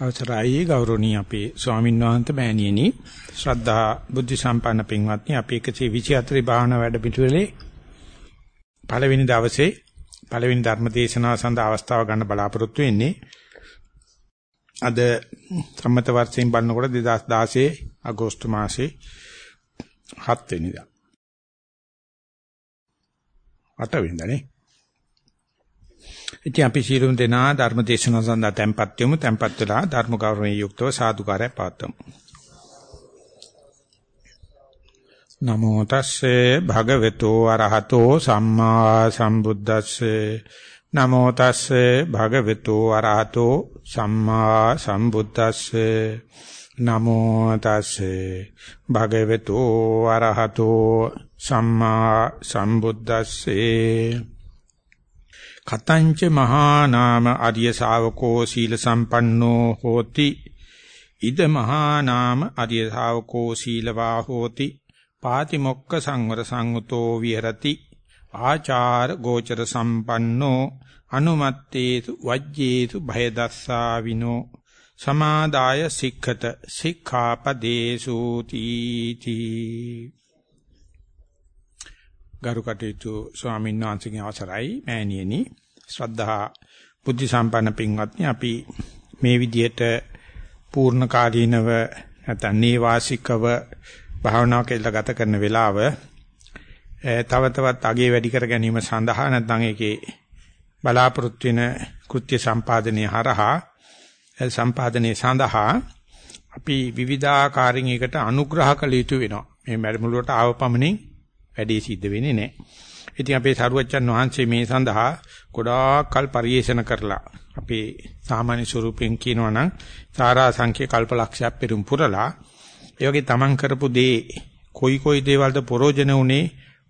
අවසරයි ගෞරවණීය අපේ ස්වාමීන් වහන්සේ මෑණියනි. ශ්‍රද්ධා බුද්ධ සම්පන්න පින්වත්නි අපි 124 භාවනා වැඩ පිටුවලේ පළවෙනි දවසේ පළවෙනි ධර්ම දේශනාව සඳහා අවස්ථාව ගන්න බලාපොරොත්තු වෙන්නේ. අද සම්මත වර්ෂයෙන් බලනකොට 2016 අගෝස්තු මාසේ 7 වෙනිදා 8 වෙනිදානේ ඉතින් අපි සියලුම දෙනා ධර්ම දේශනාව සඳහා tempත් වෙමු. tempත් වෙලා ධර්ම ගෞරවයෙන් යුක්තව සාදුකාරය පවත්වමු. නමෝ තස්සේ භගවතු අරහතෝ සම්මා සම්බුද්දස්සේ නමෝ තස්සේ භගවතු අරහතෝ සම්මා සම්බුද්දස්සේ නමෝ තස්සේ භගවතු අරහතෝ සම්මා සම්බුද්දස්සේ කතංච මහා නාම ආර්ය ශාවකෝ සීල සම්පන්නෝ හෝති. ඉද මහා නාම ආර්ය ශාවකෝ සීලවා හෝති. පාතිමොක්ක සංවර සංගතෝ විහෙරති. ආචාර ගෝචර සම්පන්නෝ අනුමත්තේසු වජ්ජේසු භය දස්සා විනෝ. සමාදාය සික්ඛත සික්ඛාපදේසු තීති. ගරු කටයුතු ස්වාමීන් වහන්සේගේ අවසරයි මෑණියනි. ශ්‍රද්ධා බුද්ධ සම්පන්න පින්වත්නි අපි මේ විදිහට පූර්ණ කාලීනව නැත්නම් නේවාසිකව භාවනාව කියලා ගත කරන වෙලාව තව තවත් අගේ වැඩි කර ගැනීම සඳහා නැත්නම් ඒකේ බලාපොරොත්තු වෙන කෘත්‍ය සම්පාදනයේ හරහා සම්පාදනයේ සඳහා අපි විවිධාකාරයෙන් ඒකට අනුග්‍රහ කළ යුතු වෙනවා. මේ මැරිමුලට ආව පමණින් වැඩේ සිද්ධ වෙන්නේ නැහැ. ඉතින් අපේ සරුවච්චන් වහන්සේ මේ සඳහා ගොඩාක් කල් පරිේෂණ කරලා අපේ සාමාන්‍ය ස්වරූපයෙන් කියනවා නම් සාරා සංඛ්‍ය කල්පලක්ෂයක් පෙරම් පුරලා ඒ වගේ තමන් කරපු දේ කොයි කොයි දේවල්ද ප්‍රෝජන උනේ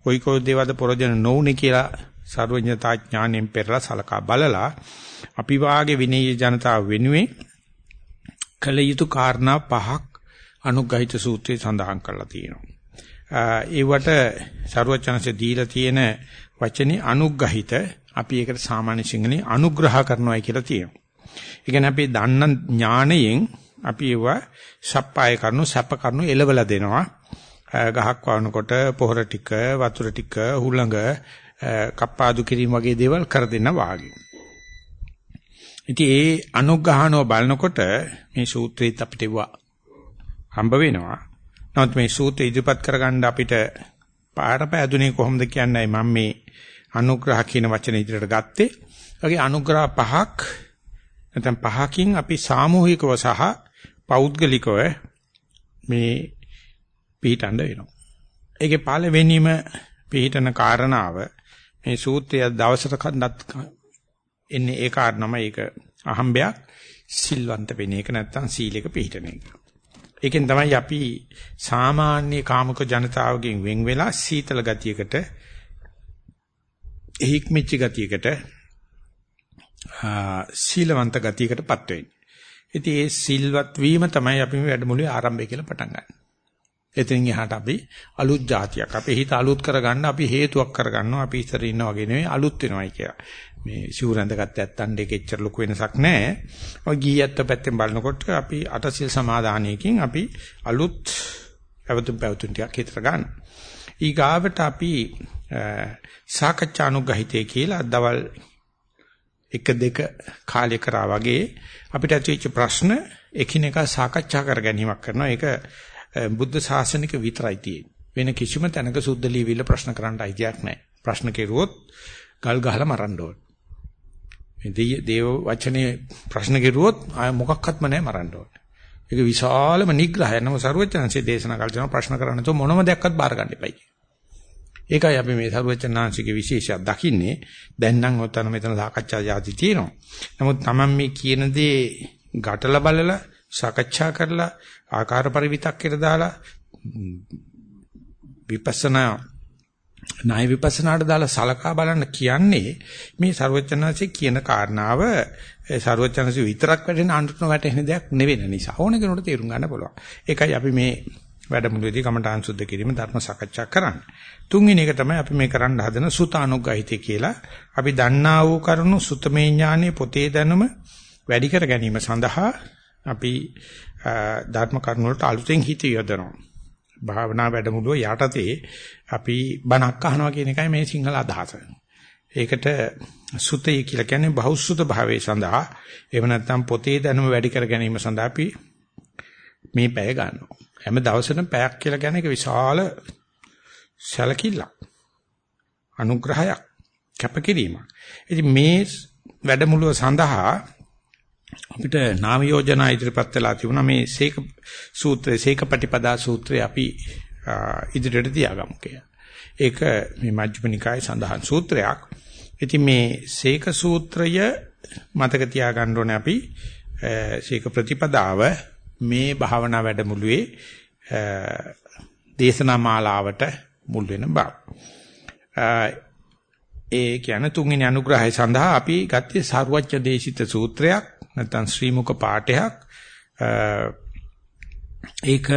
කොයි කොයි දේවල්ද ප්‍රෝජන නොඋනේ කියලා සර්වඥතා ඥාණයෙන් පෙරලා සලකා බලලා අපි වාගේ විනීය ජනතාව වෙනුවෙන් කළ යුතු කාරණා පහක් අනුග්‍රහිත සූත්‍රයේ සඳහන් කරලා තියෙනවා. ඒවට ਸਰුවචනසේ දීලා තියෙන වචනේ අනුග්‍රහිත අපි ඒකට සාමාන්‍ය සිංහලෙන් අනුග්‍රහ කරනවායි කියලා තියෙනවා. ඒ කියන්නේ අපි දන්න ඥාණයෙන් අපි ඒවා සප්පාය කරනු සැප කරනු එලවලා දෙනවා. ගහක් වවනකොට පොහොර ටික වතුර ටික හුළඟ කප්පාදු කිරීම වගේ දේවල් කර දෙන්න වාගේ. ඉතින් ඒ අනුග්‍රහණව බලනකොට මේ සූත්‍රයත් අපිට හම්බ වෙනවා. නමුත් මේ සූත්‍රය ඉදිරිපත් කරගන්න අපිට පාර පෑදුනේ කොහොමද කියන්නේ මම මේ අනුග්‍රහ කියන වචන ඉදිරියට ගත්තේ. වගේ අනුග්‍රහ පහක් නැත්නම් පහකින් අපි සාමූහිකව සහ පෞද්ගලිකව මේ පිළිටඬ වෙනවා. ඒකේ පළවෙනිම පිළිටන කාරණාව මේ සූත්‍රය දවසට කන්නත් එන්නේ ඒ කාරණම ඒක අහම්බයක් සිල්වන්ත වෙන එක නැත්නම් සීලයක පිළිටන එක. ඒකෙන් තමයි අපි සාමාන්‍ය කාමක ජනතාවගෙන් වෙන් වෙලා සීතල ගතියකට එහික්මිච්ච ගතියකට සීලවන්ත ගතියකටපත් වෙන්නේ. ඉතින් ඒ සිල්වත් වීම තමයි අපි මේ වැඩමුළුවේ ආරම්භය කියලා පටන් ගන්න. එතනින් එහාට අපි අලුත් જાතියක්. අපේ හිත අලුත් කරගන්න අපි හේතුවක් කරගන්නවා. අපි ඉස්සර ඉන්න වගේ නෙවෙයි අලුත් වෙනවයි කියලා. මේ සිවුරඳගත්ත ඇත්තන් දෙක එච්චර ලොකු වෙනසක් නැහැ. ඔය ගියත් පැත්තෙන් බලනකොට අපි අටසිල් සමාදානයකින් අපි අලුත් අවතුම් පැවතුම් ටිකක් හිතර ගන්න. ඊගාවට අපි සාකච්ඡානුගහිතේ කියලා දවල් 1 2 කාලය කරා වගේ අපිට ඇතිවෙච්ච ප්‍රශ්න එකිනෙකා සාකච්ඡා කර ගැනීමක් කරනවා. ඒක බුද්ධ ශාසනික විතරයි තියෙන්නේ. වෙන කිසිම තැනක සුද්ධ ලියවිල්ල ප්‍රශ්න කරන්න අයිතියක් නැහැ. ප්‍රශ්න කෙරුවොත් ගල් ගහලා මරන්න ඕන. මේ දේව වචනේ ප්‍රශ්න කෙරුවොත් ආය මොකක්වත්ම නැහැ මරන්න ඕන. ඒක විශාලම නිග්‍රහය. නම සරුවචනන්සේ දේශනා කළ ජන ප්‍රශ්න කරන්න තෝ මොනම දෙයක්වත් බාර ගන්න එපයි. ඒකයි අපි මේ සරුවචනාංශිකේ විශේෂයක් දකින්නේ. දැන් නම් ඔතන මෙතන සාකච්ඡා જાති තියෙනවා. නමුත් Taman මේ කියන දේ ගැටලා බලලා සාකච්ඡා කරලා ආකාර පරිවිතක්කේට දාලා විපස්සනා ණය විපස්සනාට දාලා සලකා බලන්න කියන්නේ මේ ਸਰවචනanse කියන කාරණාව ਸਰවචනanse විතරක් වැටෙන අන්තර වැටෙන දෙයක් නෙවෙන නිසා ඕන කෙනෙකුට තේරුම් ගන්න පුළුවන්. ඒකයි අපි මේ වැඩමුළුවේදී කමඨාන් සුද්ධ කිරීම ධර්ම සාකච්ඡා කරන්නේ. තුන්වෙනි එක තමයි අපි මේ කරන්න හදන සුතානුග්‍රහිතය කියලා. අපි දන්නා වූ කරුණු සුතමේ ඥානයේ පොතේ දැනුම වැඩි කර ගැනීම සඳහා අපි ධර්ම කරුණු වලට අලුතෙන් හිත යොදනවා. භාවනා වැඩමුළුව යටතේ අපි බණක් අහනවා කියන එකයි මේ සිංහල අදහස. ඒකට සුතේ කියලා කියන්නේ බහුසුත භාවයේ සඳහා එහෙම නැත්නම් පොතේ දැනුම වැඩි කර ගැනීම සඳහා අපි මේ පැය ගන්නවා. හැම දවසෙම පැයක් කියලා කියන්නේ ඒක විශාල සැලකිල්ලක්. අනුග්‍රහයක්. කැපකිරීමක්. ඉතින් මේ වැඩමුළුව සඳහා අපිට නාම යෝජනා ඉදිරිපත් වෙලා තිබුණා මේ සීක සූත්‍රය සීකපටිපදා සූත්‍රය අපි ඉදිරියට තියාගමු කියලා. ඒක මේ මජ්ක්‍ධිම නිකායේ සඳහන් සූත්‍රයක්. ඉතින් මේ සීක සූත්‍රය මතක තියාගන්න ඕනේ අපි සීක ප්‍රතිපදාව මේ භාවනා වැඩමුළුවේ දේශනා මාලාවට මුල් වෙන බව. ඒ කියන්නේ තුන්වෙනි අනුග්‍රහය සඳහා අපි ගත්තේ සාරවත්්‍ය දේශිත සූත්‍රයක් නැත්නම් ශ්‍රී මුක පාඨයක් ඒක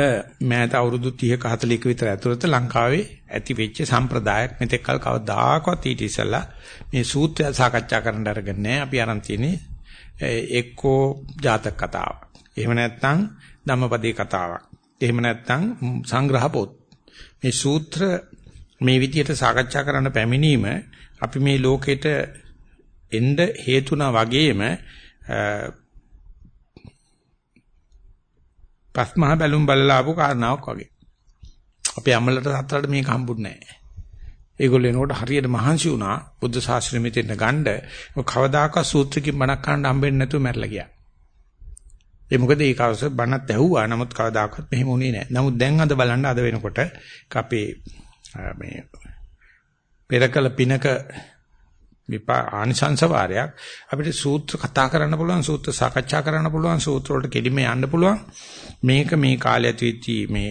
මෑත අවුරුදු 30ක 40ක විතර ඇතුළත ලංකාවේ ඇති වෙච්ච සම්ප්‍රදායක්. මෙතෙක් කල කවදාකවත් ඊට ඉස්සෙල්ලා මේ සූත්‍රය සාකච්ඡා කරන්න අරගෙන නැහැ අපි අරන් තියෙන්නේ එක්කෝ ජාතක කතාවක්. එහෙම නැත්නම් ධම්මපදේ කතාවක්. එහෙම නැත්නම් සංග්‍රහ පොත්. මේ සූත්‍ර මේ විදිහට සාකච්ඡා කරන්න පැමිණීම අපි මේ ලෝකෙට එන්න හේතුණා වගේම පස්මහ බැලුම් බලලා ආපු කාරණාවක් වගේ. අපේ අම්මලට තාත්තලට මේක හම්බුන්නේ නැහැ. ඒගොල්ලෝ එනකොට හරියට මහන්සි වුණා බුද්ධ ශාස්ත්‍රෙ මෙතෙන් ගන්න. කවදාකවත් සූත්‍රකින් බණක් අහන්න හම්බෙන්නේ නැතුව මැරලා ගියා. ඒ මොකද ඒක අවස බණත් ඇහුවා නමුත් කවදාකවත් මෙහෙම වුණේ නැහැ. නමුත් දැන් අද බලන්න අද වෙනකොට අපේ මේ පෙරකල පිනක විපා ආනිසංස වාරයක්. අපිට සූත්‍ර කතා කරන්න පුළුවන් සූත්‍ර සාකච්ඡා කරන්න පුළුවන් සූත්‍ර වලට කෙලිම යන්න පුළුවන්. මේක මේ කාලය ඇතුළතී මේ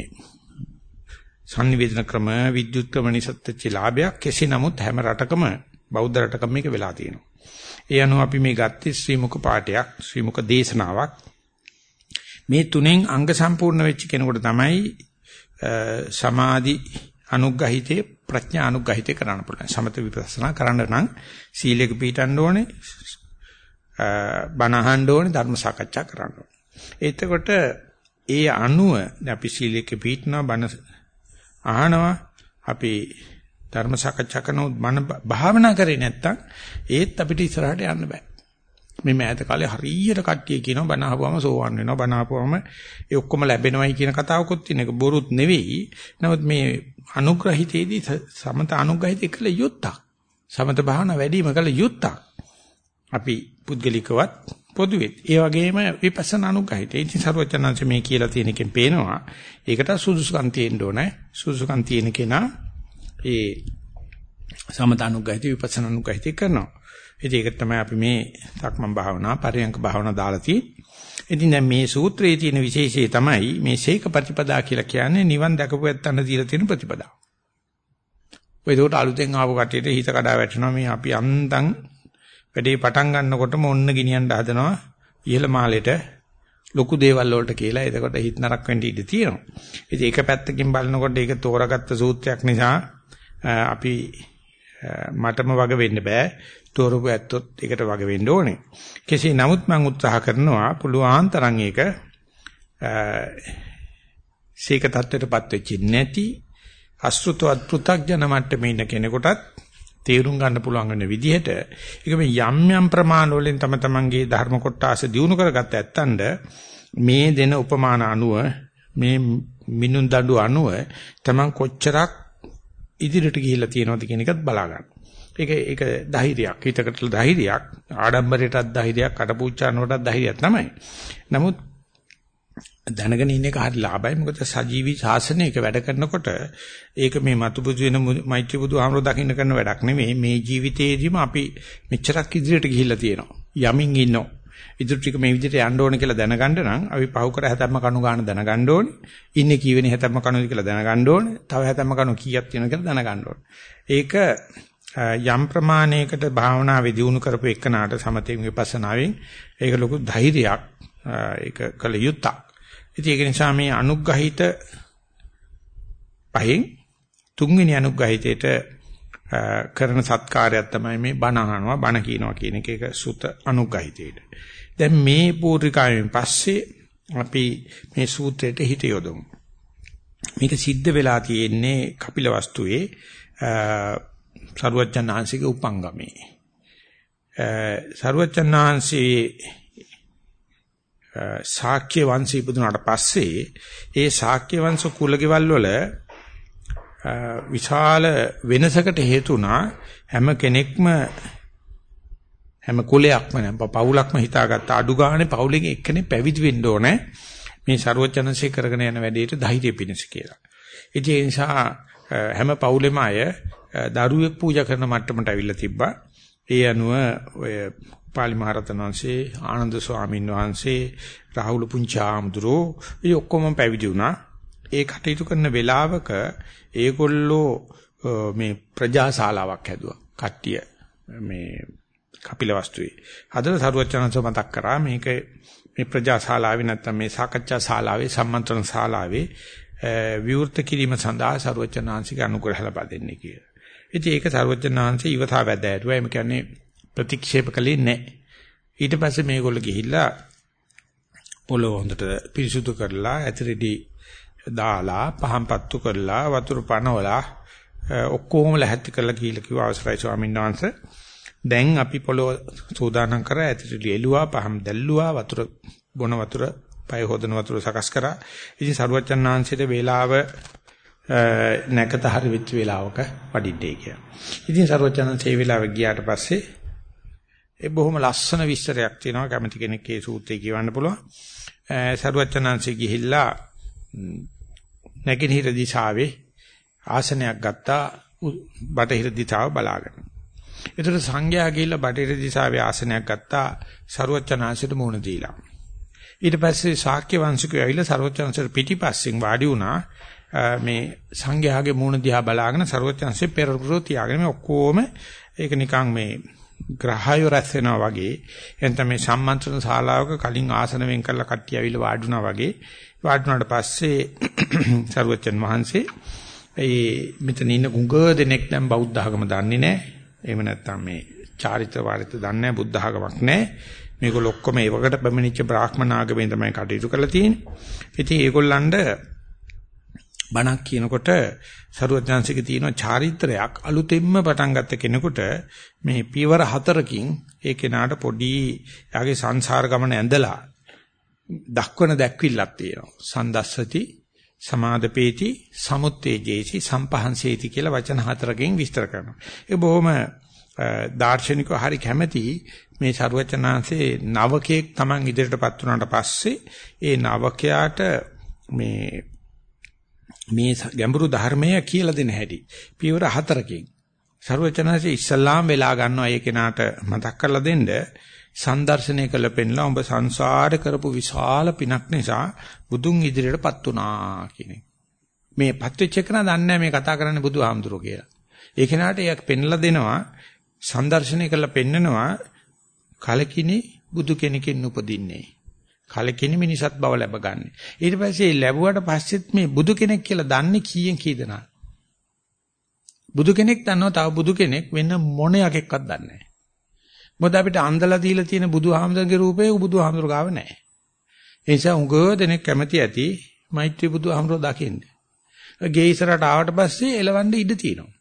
sannivedana ක්‍රම විද්‍යුත් ක්‍රම නිසත්ත්‍ය ලාභයක් කෙසේ නමුත් හැම රටකම බෞද්ධ රටකම මේක වෙලා තියෙනවා. ඒ අනුව අපි මේ ගත්තේ ශ්‍රී මුක පාඨයක් ශ්‍රී මුක දේශනාවක්. මේ තුනෙන් අංග සම්පූර්ණ වෙච්ච කෙනෙකුට තමයි සමාධි අනුග්‍රහිතේ ප්‍රඥා අනුග්‍රහිතේ කරන්න පුළුවන්. සමත විපස්සනා කරන්න නම් සීලයක පිළිටන්න ඕනේ. බණ අහන්න ඕනේ, ධර්ම සාකච්ඡා කරන්න ඕනේ. එතකොට ඒ අනුව අපි සීලයක පිළිටනවා, බණ අහනවා, අපි ධර්ම සාකච්ඡා කරනොත් මන භාවනා කරේ නැත්තම් ඒත් අපිට ඉස්සරහට යන්න බෑ. මේ මෑත කාලේ හරියට කට්ටිය කියනවා බණ අහපුවම සෝවන් වෙනවා බණ අහපුවම ඒ ඔක්කොම ලැබෙනවයි කියන කතාවකුත් තියෙන එක බොරුත් නෙවෙයි. නමුත් මේ අනුග්‍රහිතේදී සමත අනුග්‍රහිතේ කළ යුත්තක්. සමත භාවනා වැඩිම කළ යුත්තක්. අපි පුද්ගලිකවත් පොදුවෙත්. ඒ වගේම විපස්සනා අනුග්‍රහිතේ. ඉතින් සර්වචනංශ මේ කියලා තියෙන එකෙන් පේනවා. ඒකට සුදුසුකම් තියෙන්න ඕනේ. සුදුසුකම් තියෙන කෙනා ඒ සමත අනුග්‍රහිතේ විපස්සනා අනුග්‍රහිතේ කරනවා. ඉතින් ඒක තමයි අපි මේ සක්මන් භාවනා පරියංක භාවනා දාලා තියෙන්නේ. ඉතින් දැන් මේ සූත්‍රයේ තියෙන විශේෂය තමයි මේ ශේක ප්‍රතිපදා කියලා කියන්නේ නිවන් දැකපු ඇත්තන්න දීලා තියෙන ප්‍රතිපදාව. ඔය ඒකට අලුතෙන් ආපු කටියට හිත කඩා වැටෙනවා මේ අපි අන්තං වැඩේ පටන් ගන්නකොටම ඔන්න ගෙනියන්න හදනවා ඉහළ මාලෙට ලොකු දේවල් වලට කියලා. එතකොට හිත නරක වෙන්න ඉඩ තියෙනවා. ඉතින් ඒක පැත්තකින් බලනකොට ඒක තෝරාගත්ත සූත්‍රයක් නිසා අපි මටම වග වෙන්න බෑ. තෝරපු ඇත්තොත් ඒකට වග වෙන්න ඕනේ. කෙසේ නමුත් මම උත්සාහ කරනවා පුළුවන් තරම් ඒක සීක தත්වයටපත් වෙච්ච නැති අසෘතවත් පෘ탁ජන මට්ටමේ ඉන්න කෙනෙකුටත් තේරුම් ගන්න පුළුවන් වෙන විදිහට ඒක මේ යම් යම් ප්‍රමාණ වලින් තම තමන්ගේ ධර්ම කොටස දිනු කරගත්ත ඇත්තඳ මේ දෙන උපමාන අනුව මේ මිනුන් දඬු අනුව තමන් කොච්චරක් ඉදිරියට ගිහිල්ලා තියෙනවද කියන එකත් බලා ගන්න. ඒක ඒක ධෛර්යයක්. හිතකට ධෛර්යයක්, ආඩම්බරයටත් ධෛර්යයක්, කටපූච්චානකටත් ධෛර්යයක් තමයි. නමුත් දැනගෙන ඉන්න එක හරි ලාභයි. මොකද සජීවී ශාසනයක වැඩ කරනකොට ඒක මේ මතුබුදු වෙන මෛත්‍රී බුදු ආමර දකින්න කරන වැඩක් නෙමෙයි. මේ ජීවිතේදීම අපි මෙච්චරක් ඉදිරියට ගිහිල්ලා තියෙනවා. යමින් ඉන්නවා. ඉදිරි ටික මේ විදිහට යන්න ඕන කියලා දැනගන්න නම් අපි පහු කර හැතැම්ම කණු ගන්න දැනගන්න ඕනේ. ඉන්නේ කීවෙනි හැතැම්ම කණුද කියලා දැනගන්න ඕනේ. තව හැතැම්ම කණු කීයක් තියෙනවද කියලා දැනගන්න ඕනේ. ඒක යම් ප්‍රමාණයකට භාවනාවේ දියුණු කරපු එකනට සමතෙන් විපස්සනාවෙන් ඒක ලොකු ධෛර්යයක් ඒක කළ යුත්තක්. ඉතින් ඒක නිසා මේ අනුග්‍රහිත පහෙන් තුන්වෙනි අනුග්‍රහිතේට කරන සත්කාරයක් තමයි මේ බණ අහනවා බණ කියනවා කියන එක ඒක සුත අනුග්‍රහිතේට. දැන් මේ පූර්විකාවෙන් පස්සේ අපි මේ සූත්‍රයට හිත යොදමු. මේක සිද්ධ වෙලා තියෙන්නේ කපිලවස්තුවේ සරුවච්චන්හන්සේගේ උපංගමේ. සරුවච්චන්හන්සේ ශාක්‍ය වංශය ඉපදුනාට පස්සේ ඒ ශාක්‍ය වංශ කුලගෙවල් වල විශාල වෙනසකට හේතුණා හැම කෙනෙක්ම හැම කුලයක්ම පවුලක්ම හිතාගත්ත අඩු ගානේ පවුලෙන් එක්කෙනෙක් පැවිදි වෙන්න ඕනේ මේ ਸਰවඥන්සේ කරගෙන යන වැඩේට ධෛර්යය පිණිස කියලා. ඒ නිසා හැම පවුලෙම අය දරුවෙක් පූජා කරන මට්ටමට අවිල්ලා තිබ්බා. ඒ අනුව ඔය පාලි මහරතන වහන්සේ ආනන්ද ස්වාමීන් වහන්සේ රාහුල පුංචාම්දුරෝ ඒ ඔක්කොම පැවිදි වුණා. ඒ කටයුතු කරන වෙලාවක ඒගොල්ලෝ මේ ප්‍රජාශාලාවක් හැදුවා. කට්ටිය මේ කපිලවස්තුවේ. හදලා සරුවචනන්ස මතක් කරා මේක මේ ප්‍රජාශාලාවේ නැත්නම් මේ සාකච්ඡා ශාලාවේ සම්මන්ත්‍රණ ශාලාවේ විවෘත කිරීම සඳහා සරුවචනාංශික අනුග්‍රහ ලබා දෙන්නේ කියලා. ඉතින් ඒක සරුවචනාංශي ඉවතා වැද ඇරුවා. එimhe කියන්නේ ප්‍රතික්ෂේප කළේ නැහැ. ඊට පස්සේ මේගොල්ලෝ ගිහිල්ලා පොළොව හොඳට පිරිසුදු කරලා ඇතිරිඩි දාලා පහන් පත්තු කරලා වතුර පනවලා ඔක්කොම ලැහැත්ති කරලා කියලා කිව්වා අවසරයි ස්වාමීන් වහන්සේ දැන් අපි පොළොව සූදානම් කරා ඇතිරිලි එළුවා පහම් දැල්ලුවා වතුර බොන වතුර පය හොදන වතුර සකස් කරා ඉතින් සරුවච්චන් ආංශයේ වේලාව නැකත හරි වෙච්ච වේලාවක වඩින්නේ කියලා. ඉතින් සරුවච්චන් ආංශයේ වේලාව ගියාට පස්සේ ඒ බොහොම ලස්සන විස්තරයක් තියෙනවා කැමති කෙනෙක් ඒ සූත්‍රය කියවන්න පුළුවන්. සරුවච්චන් ආංශයේ ගිහිල්ලා නැගිනහිර දිශාවේ ආසනයක් ගත්තා බටහිර දිශාව බලාගෙන. ඒතර සංඝයා ගිහිල්ලා බටහිර දිශාවේ ආසනයක් ගත්තා ਸਰුවචනාංශයට මුණ දීලා. ඊට පස්සේ ශාක්‍ය වංශිකයෝ ඇවිල්ලා ਸਰවඥාන්සේට පිටිපස්සෙන් වාඩි වුණා. මේ සංඝයාගේ මූණ දිහා බලාගෙන ਸਰවඥාන්සේ පෙරපුරෝ තියාගෙන මේ ඔක්කොම ඒක නිකන් මේ ග්‍රහය රැස් වෙනවා වගේ එතන මේ සම්මන්ත්‍රණ ශාලාවක කලින් ආසන වෙන් කරලා කට්ටිය ඇවිල්ලා වාඩුණා වගේ වාඩුණාට පස්සේ ਸਰවඥන් වහන්සේ ඒ මෙතන ඉන්න ගුඟ දෙනෙක් දැන් බෞද්ධ ආගම දන්නේ නැහැ. එහෙම නැත්නම් මේ චාරිත්‍ර වාරිත්‍ර දන්නේ නැහැ බුද්ධ ආගමක් නැහැ. මේගොල්ලෝ ඔක්කොම ඒවකට පැමිණිච්ච බ්‍රාහ්මණ ආගමෙන් තමයි කටයුතු කරලා තියෙන්නේ. ඉතින් ඒගොල්ලන්ට බණක් කියනකොට සරුවඥාන්සික තියෙන චාරිත්‍රයක් අලුතෙන්ම පටන් ගත්ත කෙනෙකුට මේ පියවර හතරකින් ඒ කෙනාට පොඩි යාගේ සංසාර ගමන ඇඳලා දක්වන දැක්විල්ලක් තියෙනවා. සන්දස්සති සමාදපේති සමුත්තේජේසි සම්පහන්සේති කියලා වචන හතරකින් විස්තර කරනවා. ඒ බොහොම දාර්ශනිකව හරි කැමැති මේ ਸਰුවචනාංශේ නවකයෙක් Taman ඉදිරියටපත් වුණාට පස්සේ ඒ නවකයාට මේ මේ ගැඹුරු ධර්මය කියලා දෙන හැටි. පියවර හතරකින්. ਸਰුවචනාංශේ ඉස්සල්ලාම වෙලා ගන්නවා ඒ කෙනාට මතක් කරලා දෙන්න. සම්දර්ශනය කළ පෙන්ලා ඔබ සංසාර කරපු විශාල පිනක් නිසා බුදුන් ඉදිරියටපත් වුණා කියන මේ පත්වෙච්ච කෙනා දන්නේ මේ කතා කරන්නේ බුදුහාමුදුරුවෝ කියලා. ඒ කෙනාට එයක් පෙන්ලා දෙනවා. සංදර්ශනය කළා පෙන්නනවා කලකිනි බුදු කෙනකින් උපදින්නේ. කලකිනි මිනිසත් බව ලැබගන්නේ. ඊට පස්සේ ලැබුවට පස්සෙත් මේ බුදු කෙනෙක් කියලා දන්නේ කීයෙන් කී දෙනා. බුදු කෙනෙක් දන්නවා තව බුදු කෙනෙක් වෙන මොන යකෙක්වත් දන්නේ නැහැ. මොකද අපිට අන්දලා දීලා තියෙන බුදුහාමුදුරගේ රූපේ බුදුහාමුදුර ගාව නැහැ. ඒ නිසා උගව දෙනෙක් කැමති ඇති මෛත්‍රී බුදුහාමුදුර දකින්න. ගේ ඉස්සරහට ආවට පස්සේ එලවන්න ඉඩ තියෙනවා.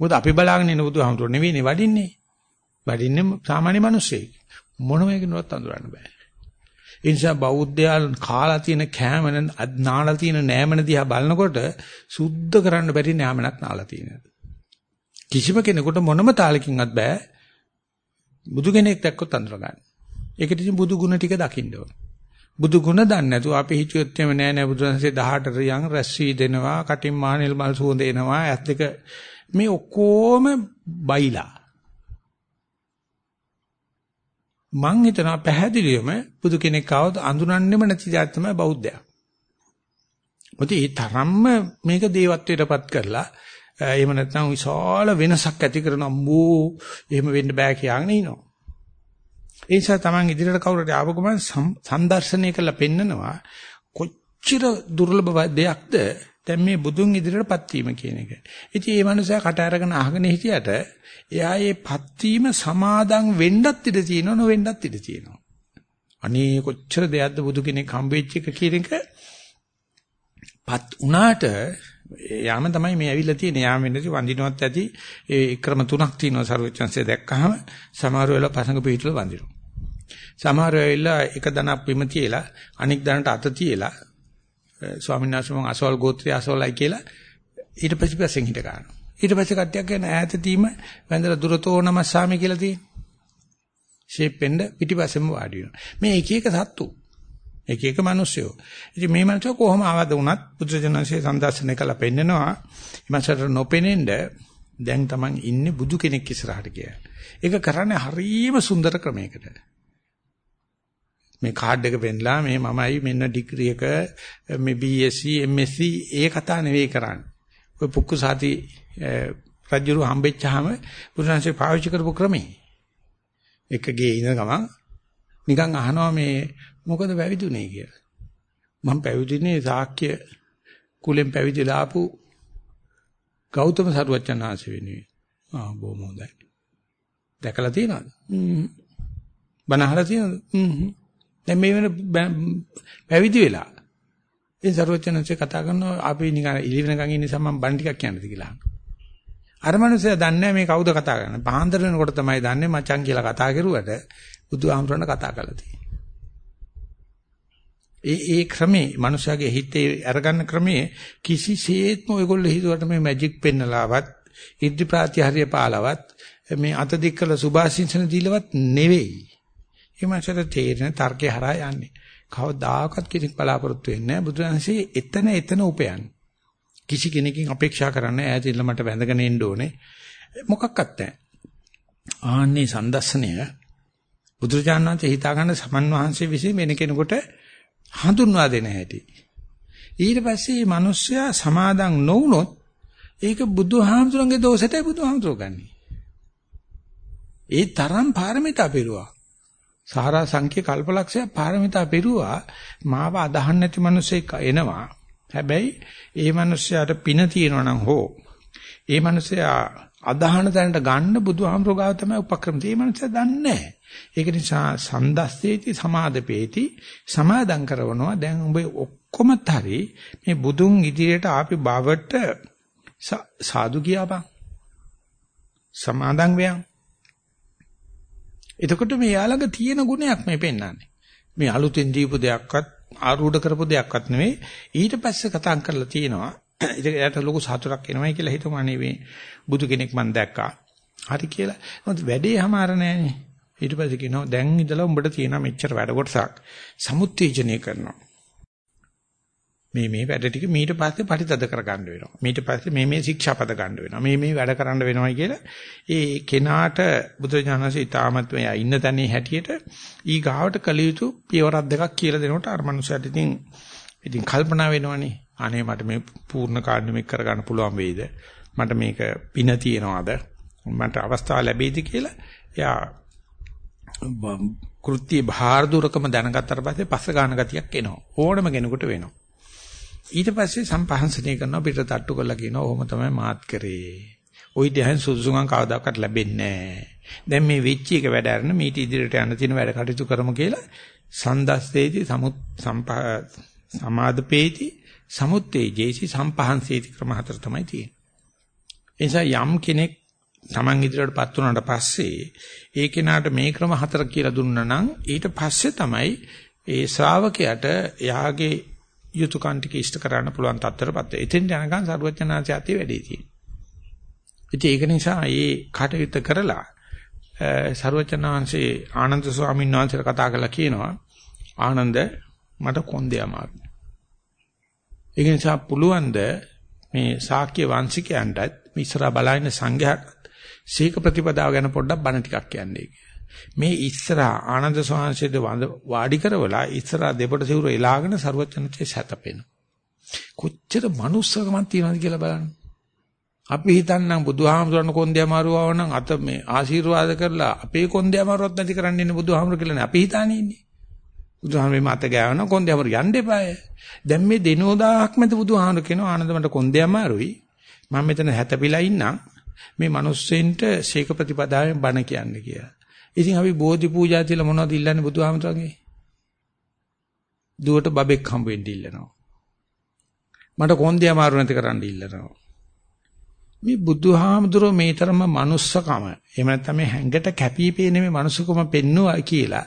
මොකද අපි බලාගෙන ඉන්න බුදුහාමුදුර නෙවෙයිනේ වඩින්නේ. වඩින්නේ සාමාන්‍ය මිනිස්සෙක්. මොනම එකකින්වත් අඳුරන්න බෑ. ඒ නිසා බෞද්ධයා කාලා තියෙන කෑමන නාලා තියෙන නෑමන දිහා බලනකොට සුද්ධ කරන්න බැරි නෑමනක් නාලා තියෙනවා. කිසිම කෙනෙකුට මොනම තාලකින්වත් බෑ බුදු කෙනෙක් දැක්කොත් අඳුර ගන්න. ඒකට ඉතින් බුදු ගුණ ටික දකින්න ඕන. බුදු ගුණ දන්නේ නැතුව අපි හිතුවොත් එමෙ නෑ නෑ බුදුරජාණන්සේ 18 රියන් රැස් වී දෙනවා, කටින් මානෙල් මල් සුවඳ එනවා, ඇස් දෙක මේ ඔක්කොම බයිලා. මං හිතනවා පැහැදිලිවම බුදු කෙනෙක් ආවොත් අඳුරන්නෙම නැති જાත් තමයි බෞද්ධයා. මොකද ඒ තරම්ම මේක දේවත්වයටපත් කරලා එහෙම නැත්නම් විශාල වෙනසක් ඇති කරන අම්බෝ එහෙම වෙන්න බෑ කියලාගෙන ඉනවා. ඒ නිසා Taman ඉදිරියට කවුරුට ආව ගමන් සම්දර්ශනය කරලා පෙන්නනවා කොච්චර දුර්ලභ දෙයක්ද දැන් මේ බුදුන් ඉදිරියටපත් වීම කියන එක. ඉතින් මේ මනුස්සයා කට අරගෙන අහගෙන හිටියට එයා මේ පත් වීම සමාදන් වෙන්නත් ඉඩ තියෙනව නොවෙන්නත් ඉඩ තියෙනවා. අනේ කොච්චර දෙයක්ද බුදු කෙනෙක් හම්බෙච්ච එක කියන එක පත් උනාට යාම තමයි මේ ඇවිල්ලා තියෙන්නේ. යාම වෙන්නේ වඳිනවත් ඇති ඒ ක්‍රම තුනක් තියෙනවා සර්වචන්සේ දැක්කහම සමහර වෙලාව පසඟ පිටුල වඳිනවා. සමහර වෙලාව එක දණක් බිම තියලා අනික් දණට අත තියලා ස්වාමීන් වහන්සේ මම අසවල් ගෝත්‍රය අසවලයි කියලා ඊට පස්සේ පස්සෙන් හිට ගන්නවා. ඊට පස්සේ කට්ටියක් කියන ඈත තීම වැඳලා දුරතෝ නමස්සාමි කියලා තියෙනවා. ෂේප් වෙන්න පිටිපස්සෙම වාඩි වෙනවා. මේ එක එක සත්තු එක එක මිනිස්සුયો. ඉතින් මේ මිනිස්සු කොහොම ආවද වුණත් බුදුරජාණන්සේ සම්දර්ශනය කළා පෙන්නනවා. ඉමසට නොපෙනෙන්න දැන් Taman ඉන්නේ බුදු කෙනෙක් ඉස්සරහට කියලා. ඒක කරන්නේ හරියම සුන්දර ක්‍රමයකට. මේ කාඩ් එක පෙන්නලා මේ මමයි මෙන්න ඩිග්‍රී එක මේ BSc MSc ඒ කතා නෙවෙයි කරන්නේ. ඔය පුක්කුසාති රජුරු හම්බෙච්චාම බුදුරජාණන්සේ පාවිච්චි කරපු ක්‍රමේ. එකගේ ඉන ගමන් නිකන් අහනවා මේ මොකද පැවිදුනේ කියලා. මම පැවිදිනේ ශාක්‍ය කුලෙන් පැවිදිලා ආපු ගෞතම සරුවච්චන් ආශ්‍රය වෙනුවෙන්. ආ බොහොම හොඳයි. දැකලා තියෙනවද? හ්ම්. බණ අහලා තියෙනවද? හ්ම්. දැන් මේ වෙන පැවිදි වෙලා. ඒ සරුවච්චන්සේ කතා කරනවා අපි නිකන් ඉලිවෙනකන් ඉන්න නිසා මම බණ ටිකක් කියන්නද කියලා. අර මනුස්සයා දන්නේ මේ කවුද කතා කරන්නේ. පහන්තර වෙනකොට තමයි දන්නේ මචං කියලා කතා කරුවට බුදුහාමුදුරන කතා කරලා තියෙන්නේ. ඒ ඒ ක්‍රමේ මනුෂයාගේ හිතේ අරගන්න ක්‍රමේ කිසිසේත්ම ඔයගොල්ලෝ හිතුවට මේ මැජික් පෙන්නලාවත් ඉද්ධි ප්‍රාතිහාර්ය පාලවත් මේ අත දික් කළ සුභාසින්සන දීලවත් නෙවෙයි. ඒ මාසට තේරෙන තර්කේ හරහා යන්නේ. කවදාකවත් කෙනෙක් බලාපොරොත්තු වෙන්නේ නැහැ බුදුරජාණන්සේ එතන එතන උපයන්නේ. කිසි කෙනකින් අපේක්ෂා කරන්නේ ඈතින්ල මට වැඳගෙන එන්න ඕනේ. මොකක්වත් නැහැ. ආන්නේ සම්දස්සනය බුදුරජාණන් වහන්සේ හිතා ගන්න සමන් වහන්සේ විසින් වෙන කෙනෙකුට හඳුන්වා දෙන හැටි. ඊට පස්සේ මේ මිනිස්සයා සමාදන් නොවුනොත් ඒක බුදුහාමුදුරන්ගේ දෝෂයටයි බුදුහාමුදුර ගන්නෙ. ඒ තරම් පාරමිතා පෙරුවා. සාරා සංඛ්‍ය කල්පලක්ෂය පාරමිතා පෙරුවා මාව අදහන්න නැති මිනිස්සෙක් එනවා. හැබැයි ඒ මිනිස්සයාට පින තියෙනවා නම් හෝ ඒ මිනිස්සයා අදහන තැනට ගන්න බුදුහාමුදුර ගාව තමයි උපක්‍රම තියෙන්නේ. ඒ මිනිස්සයා දන්නේ නැහැ. ඒක නිසා සන්දස්සේති සමාදපේති සමාදම් කරනවා දැන් උඹ ඔක්කොමත් හරි මේ බුදුන් ඉදිරියට ආපි බවට සාදු කියපන් සමාදම් වෙයන් එතකොට මේ යාළඟ තියෙන ගුණයක් මේ පෙන්වන්නේ. මේ අලුතෙන් දීපු දෙයක්වත් ආරූඪ කරපු දෙයක්වත් නෙවෙයි. ඊට පස්සේ කතා කරලා තියෙනවා. ඒකට ලොකු සතුටක් එනවයි කියලා හිතමු අනේ මේ බුදු කෙනෙක් මම දැක්කා. හරි කියලා. මොකද වැඩේ හමාර නෑනේ. ඊට පස්සේ කියනවා දැන් ඉඳලා උඹට තියෙන මෙච්චර වැඩ කොටසක් සමුත්තේජනය කරනවා. මේ මේ වැඩ ටික මීට පස්සේ පරිතද කරගන්න වෙනවා. මීට පස්සේ මේ මේ ශික්ෂාපද ගන්න වෙනවා. මේ මේ වැඩ කරන්න වෙනවා කියලා ඒ කෙනාට බුදුරජාණන්සේ ඊටාමත් මෙයා ඉන්න තැනේ හැටියට ඊ ගාවට කළ යුතු පියවරක් දෙකක් කියලා දෙනකොට අර මනුස්සයාට ඉතින් ඉතින් කල්පනා වෙනවනේ. අනේ මට මේ පූර්ණ කාර්යමක් කරගන්න පුළුවන් වෙයිද? මට මේක පින තියනවාද? මට අවස්ථාව ලැබෙයිද කියලා එයා කෘත්‍ය භාර දුරකම දැනගත්තට පස්සේ පස්ස ගන්න ගතියක් එනවා. ඕනම කෙනෙකුට වෙනවා. ඊට පස්සේ සම්පහන්සනය කරනවා පිට තට්ටු කරලා කියනවා ඔහොම තමයි මාත් කරේ. ওই දහයන් සුදුසුකම් කවදාකවත් ලැබෙන්නේ නැහැ. දැන් මේ වෙච්ච එක වැඩ අරන මීට ඉදිරියට යන්න තියෙන වැඩ කටයුතු කරමු කියලා සන්දස්සේති සමුත් සමාදපේති සමුත්තේජේසි සම්පහන්සේති ක්‍රම හතර තමයි තියෙන්නේ. එනිසා යම් කෙනෙක් Taman ඉදිරියටපත් වුණාට පස්සේ ඒ කෙනාට මේ ක්‍රම හතර කියලා දුන්නා නම් ඊට පස්සේ තමයි ඒ ශ්‍රාවකයාට එයාගේ යුතුයකම් ටික ඉෂ්ට කරන්න පුළුවන් තත්ත්වයටපත් වෙන්නේ. එතෙන් යනකම් සරුවචනාංශය ඇති වැඩේ තියෙන්නේ. ඉතින් ඒක නිසා මේ කටයුත්ත කරලා සරුවචනාංශේ ආනන්ද ස්වාමීන් වහන්සේට කතා කරලා කියනවා ආනන්ද මට කොන්දේ අමාරුයි. ඒක නිසා පුළුවන් ද මේ ශාක්‍ය වංශිකයන්ටත් ඉස්සරහා බලන සංඝයාට සීක ප්‍රතිපදාව ගැන පොඩ්ඩක් බණ ටිකක් කියන්නේ. මේ ඉස්සරහා ආනන්ද සෝහන්සේද වාඩි කරවලා ඉස්සරහා දෙපොට සිවුර එලාගෙන ਸਰවචනචේ සැතපෙන. කොච්චර මනුස්සකමක් තියෙනවද කියලා බලන්න. අපි හිතන්නම් බුදුහාමුදුරන් කොන්දේ අමාරුවව නම් අත මේ ආශිර්වාද කරලා අපේ කොන්දේ අමාරුවක් නැති කරන්න ඉන්නේ බුදුහාමුදුර කියලානේ අපි හිතානේ ඉන්නේ. බුදුහාමුදුරේ මත ගෑවන කොන්දේ අමාරු යන්න එපාය. දැන් මේ දිනෝදාක් මැද බුදුහාමුදුර කියනවා ආනන්ද මට කොන්දේ අමාරුයි. මම මෙතන හැතපිලා ඉන්නම්. මේ මිනිස්සෙන්ට ශේක ප්‍රතිපදාවෙන් බණ කියන්නේ කියලා. ඉතින් අපි බෝධි පූජා තියලා මොනවද ඉල්ලන්නේ බුදුහාමතුන්ගේ? දුවට බබෙක් හම්බ වෙන්න ඉල්ලනවා. මට කොන්දේ අමාරු නැති කරන්න ඉල්ලනවා. මේ බුදුහාමුදුරුවෝ මේ තරම manussකම එහෙම නැත්නම් මේ හැඟට කැපී පෙනෙන මේ manussකම පෙන්නවා කියලා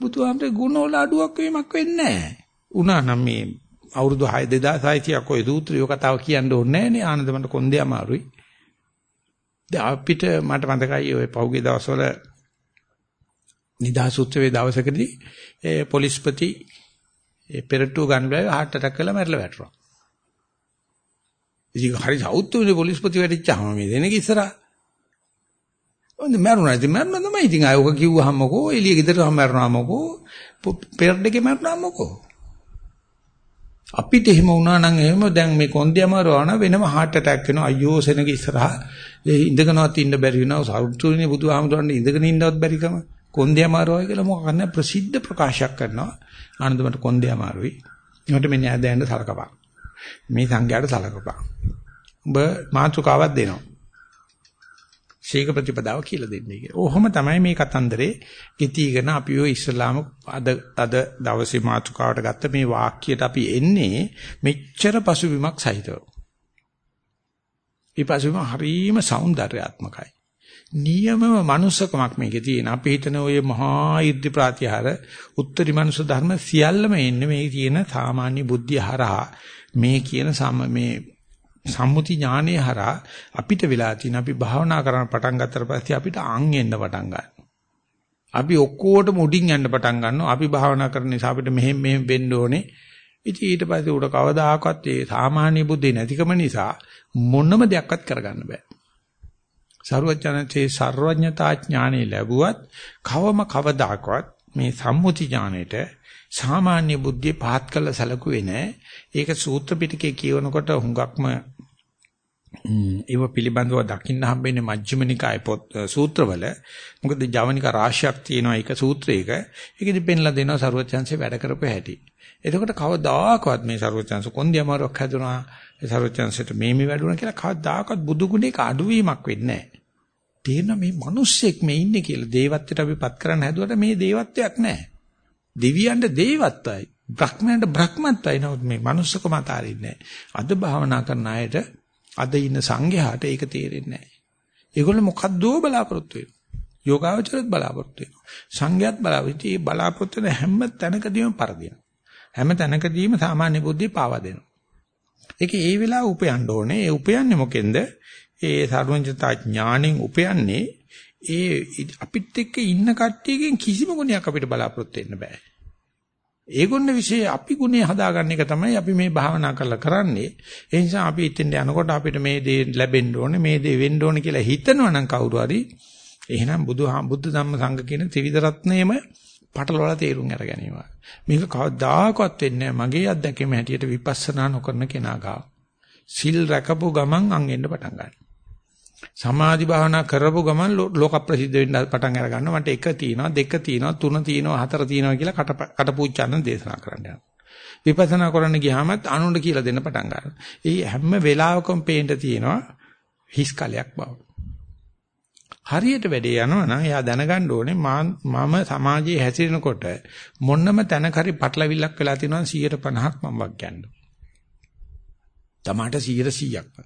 බුදුහාමුදුරුවෝ ගුණ වල අඩුවක් වීමක් වෙන්නේ නැහැ. උනා නම් මේ අවුරුදු 6 2600ක් ඔය දූත්‍රියෝ කතාව කියන්න ඕනේ නැහැ නේ ආනන්දමන්ට කොන්දේ අමාරුයි. දැන් අපිට මට මතකයි ඔය පහුගිය දවස්වල නිදහස් උත්සවයේ දවසකදී ඒ පොලිස්පති ඒ පෙරට්ටුව ගන්න බෑ heart attack කරලා මැරලා වැටුණා. ඉතින් හරි සෞත්තුනේ පොලිස්පති වැඩිච්චාම මේ දෙනක ඉස්සරහා. ඔන්න මැරුණා. ඉතින් මැරුණා තමයි. ඉතින් ආයෝක කිව්වහමකෝ එළිය ගෙදරම මැරුණාමකෝ පෙරඩ් එකේ මැරුණාමකෝ. අපිට එහෙම වුණා නම් එහෙම දැන් මේ කොන්දේ අමාරුවා නම් වෙනම heart attack වෙනවා. අයියෝ සෙනග ඉස්සරහා. ඒ ඉඳගෙනවත් ඉන්න බැරි වෙනවා. සෞත්තුනේ බුදුහාමුදුරන්ට ඉඳගෙන ඉන්නවත් බැරිකම කොන්දේ අමාරුවයි කියලා මොකක්ද ප්‍රසිද්ධ ප්‍රකාශයක් කරනවා. ආනන්ද මට කොන්දේ අමාරුයි. මට මේ න්‍යාය දෙන්න සලකපන්. මේ සංඝයාට සලකපන්. ඔබ මාතුකාවක් දෙනවා. ශීඝ ප්‍රතිපදාව කියලා දෙන්නේ කියලා. ඔහොම තමයි මේ කතන්දරේ ගිතීගෙන අපි ඔය ඉස්ලාම අද අද දවසේ මාතුකාවට ගත්ත මේ වාක්‍යයට අපි එන්නේ මෙච්චර පසුබිමක් සහිතව. මේ පසුබිම හරීම సౌందర్యාත්මකයි. නියමම manussකමක් මේකේ තියෙන. අපි හිතන ඔය මහා ඉර්ධි ප්‍රාතිහාර උත්තරී මනුස්ස ධර්ම සියල්ලම එන්නේ මේ තියෙන සාමාන්‍ය බුද්ධිය හරහා මේ කියන සම මේ සම්මුති ඥානයේ හරහා අපිට වෙලා තියෙන අපි භාවනා කරන්න පටන් ගත්තට පස්සේ අපිට අං එන්න පටන් ගන්නවා. අපි ඔක්කොටම උඩින් යන්න පටන් ගන්නවා. අපි භාවනා කරන නිසා අපිට මෙහෙම මෙහෙම වෙන්න ඕනේ. ඉතින් ඊට පස්සේ උඩ කවදාකවත් ඒ සාමාන්‍ය බුද්ධි නැතිකම නිසා මොනම දෙයක්වත් කරගන්න බෑ. සරුවචනසේ සර්වඥතා ඥානෙ ලැබුවත් කවම කවදාකවත් මේ සම්මුති ඥානෙට සාමාන්‍ය බුද්ධිය පහත් කළ සැලකුවේ නැහැ. ඒක සූත්‍ර පිටකේ කියවනකොට හුඟක්ම ඒව පිළිබඳව දකින්න හම්බෙන්නේ මජ්ක්‍ධිම නිකාය පොත් සූත්‍රවල. මොකද ජවනික රාශියක් තියෙනවා ඒක සූත්‍රයක. ඒකෙදි පෙන්ලා දෙනවා සරුවචනසේ වැඩ කරපු හැටි. එතකොට කවදාකවත් මේ සරුවචනස කොන්දේ අමාරුවක් හැදුනා ඒ සරුවචනසට මේ මේ වැඩුණා කියලා කවදාකවත් බුදු ගුණයක අඩුවීමක් වෙන්නේ නැහැ. තේරෙන මේ මිනිස්සෙක් මේ ඉන්නේ කියලා දේවත්වයට අපිපත් කරන්න හැදුවට මේ දේවත්වයක් නැහැ. දෙවියන්ට දේවත්වයි. බ්‍රහ්මයන්ට බ්‍රහ්මත්වයි. නමුත් මේ මනුස්සකම අතාරින්නේ අද භාවනා කරන අයට අද ඉන්න සංඝයාට ඒක තේරෙන්නේ නැහැ. ඒගොල්ලෝ මොකද්දෝ බලාපොරොත්තු වෙනවා. යෝගාවචරත් බලාපොරොත්තු වෙනවා. සංඝයාත් බලාපොරොත්තු මේ බලාපොරොත්තු වෙන හැම තැනකදීම පරදිනවා. හැම තැනකදීම සාමාන්‍ය බුද්ධිය පාවා දෙනවා. ඒක ඒ වෙලාව උපයන්න ඕනේ. ඒ උපයන්නේ මොකෙන්ද? ඒ සර්වඥතා ඥාණයෙන් උපයන්නේ ඒ අපිත් එක්ක ඉන්න කට්ටියකින් කිසිම ගුණයක් අපිට බලාපොරොත්තු වෙන්න බෑ. ඒගොල්ලෝ વિશે අපි ගුණය හදාගන්න එක තමයි අපි මේ භාවනා කරලා කරන්නේ. ඒ නිසා අපි ඉතින් යනකොට අපිට මේ දේ ලැබෙන්න ඕනේ, මේ දේ වෙන්න ඕනේ කියලා හිතනවා නම් කවුරු හරි එහෙනම් බුදු බුද්ධ ධම්ම සංඝ කියන ත්‍රිවිධ රත්නයේම පටලවලා තේරුම් අර ගැනීම. මේක කවදාකවත් වෙන්නේ මගේ අත්දැකීම හැටියට විපස්සනා නොකරන කෙනා ගාව. සිල් රැකපු ගමන් අං එන්න පටන් ගන්නවා. සමාධි භාවනා කරපු ගමන් ලෝක ප්‍රසිද්ධ වෙන්න පටන් අර ගන්නවා. මට එක තියෙනවා, දෙක තියෙනවා, තුන තියෙනවා, හතර තියෙනවා කියලා කට කටපූච්චන්න දේශනා කරන්න යනවා. විපස්සනා කරන්න ගියාමත් අනුන්ට කියලා දෙන්න පටන් ගන්නවා. ඒ හැම වෙලාවකම පේන්න තියෙනවා හිස් කලයක් බව. හරියට වැඩේ යනවා නම් එයා දැනගන්න ඕනේ මම සමාජයේ හැසිරෙනකොට මොන්නම තැනක හරි පටලවිල්ලක් වෙලා තියෙනවා 150ක් මම වක් ගන්නවා. තමාට 100%ක්ම.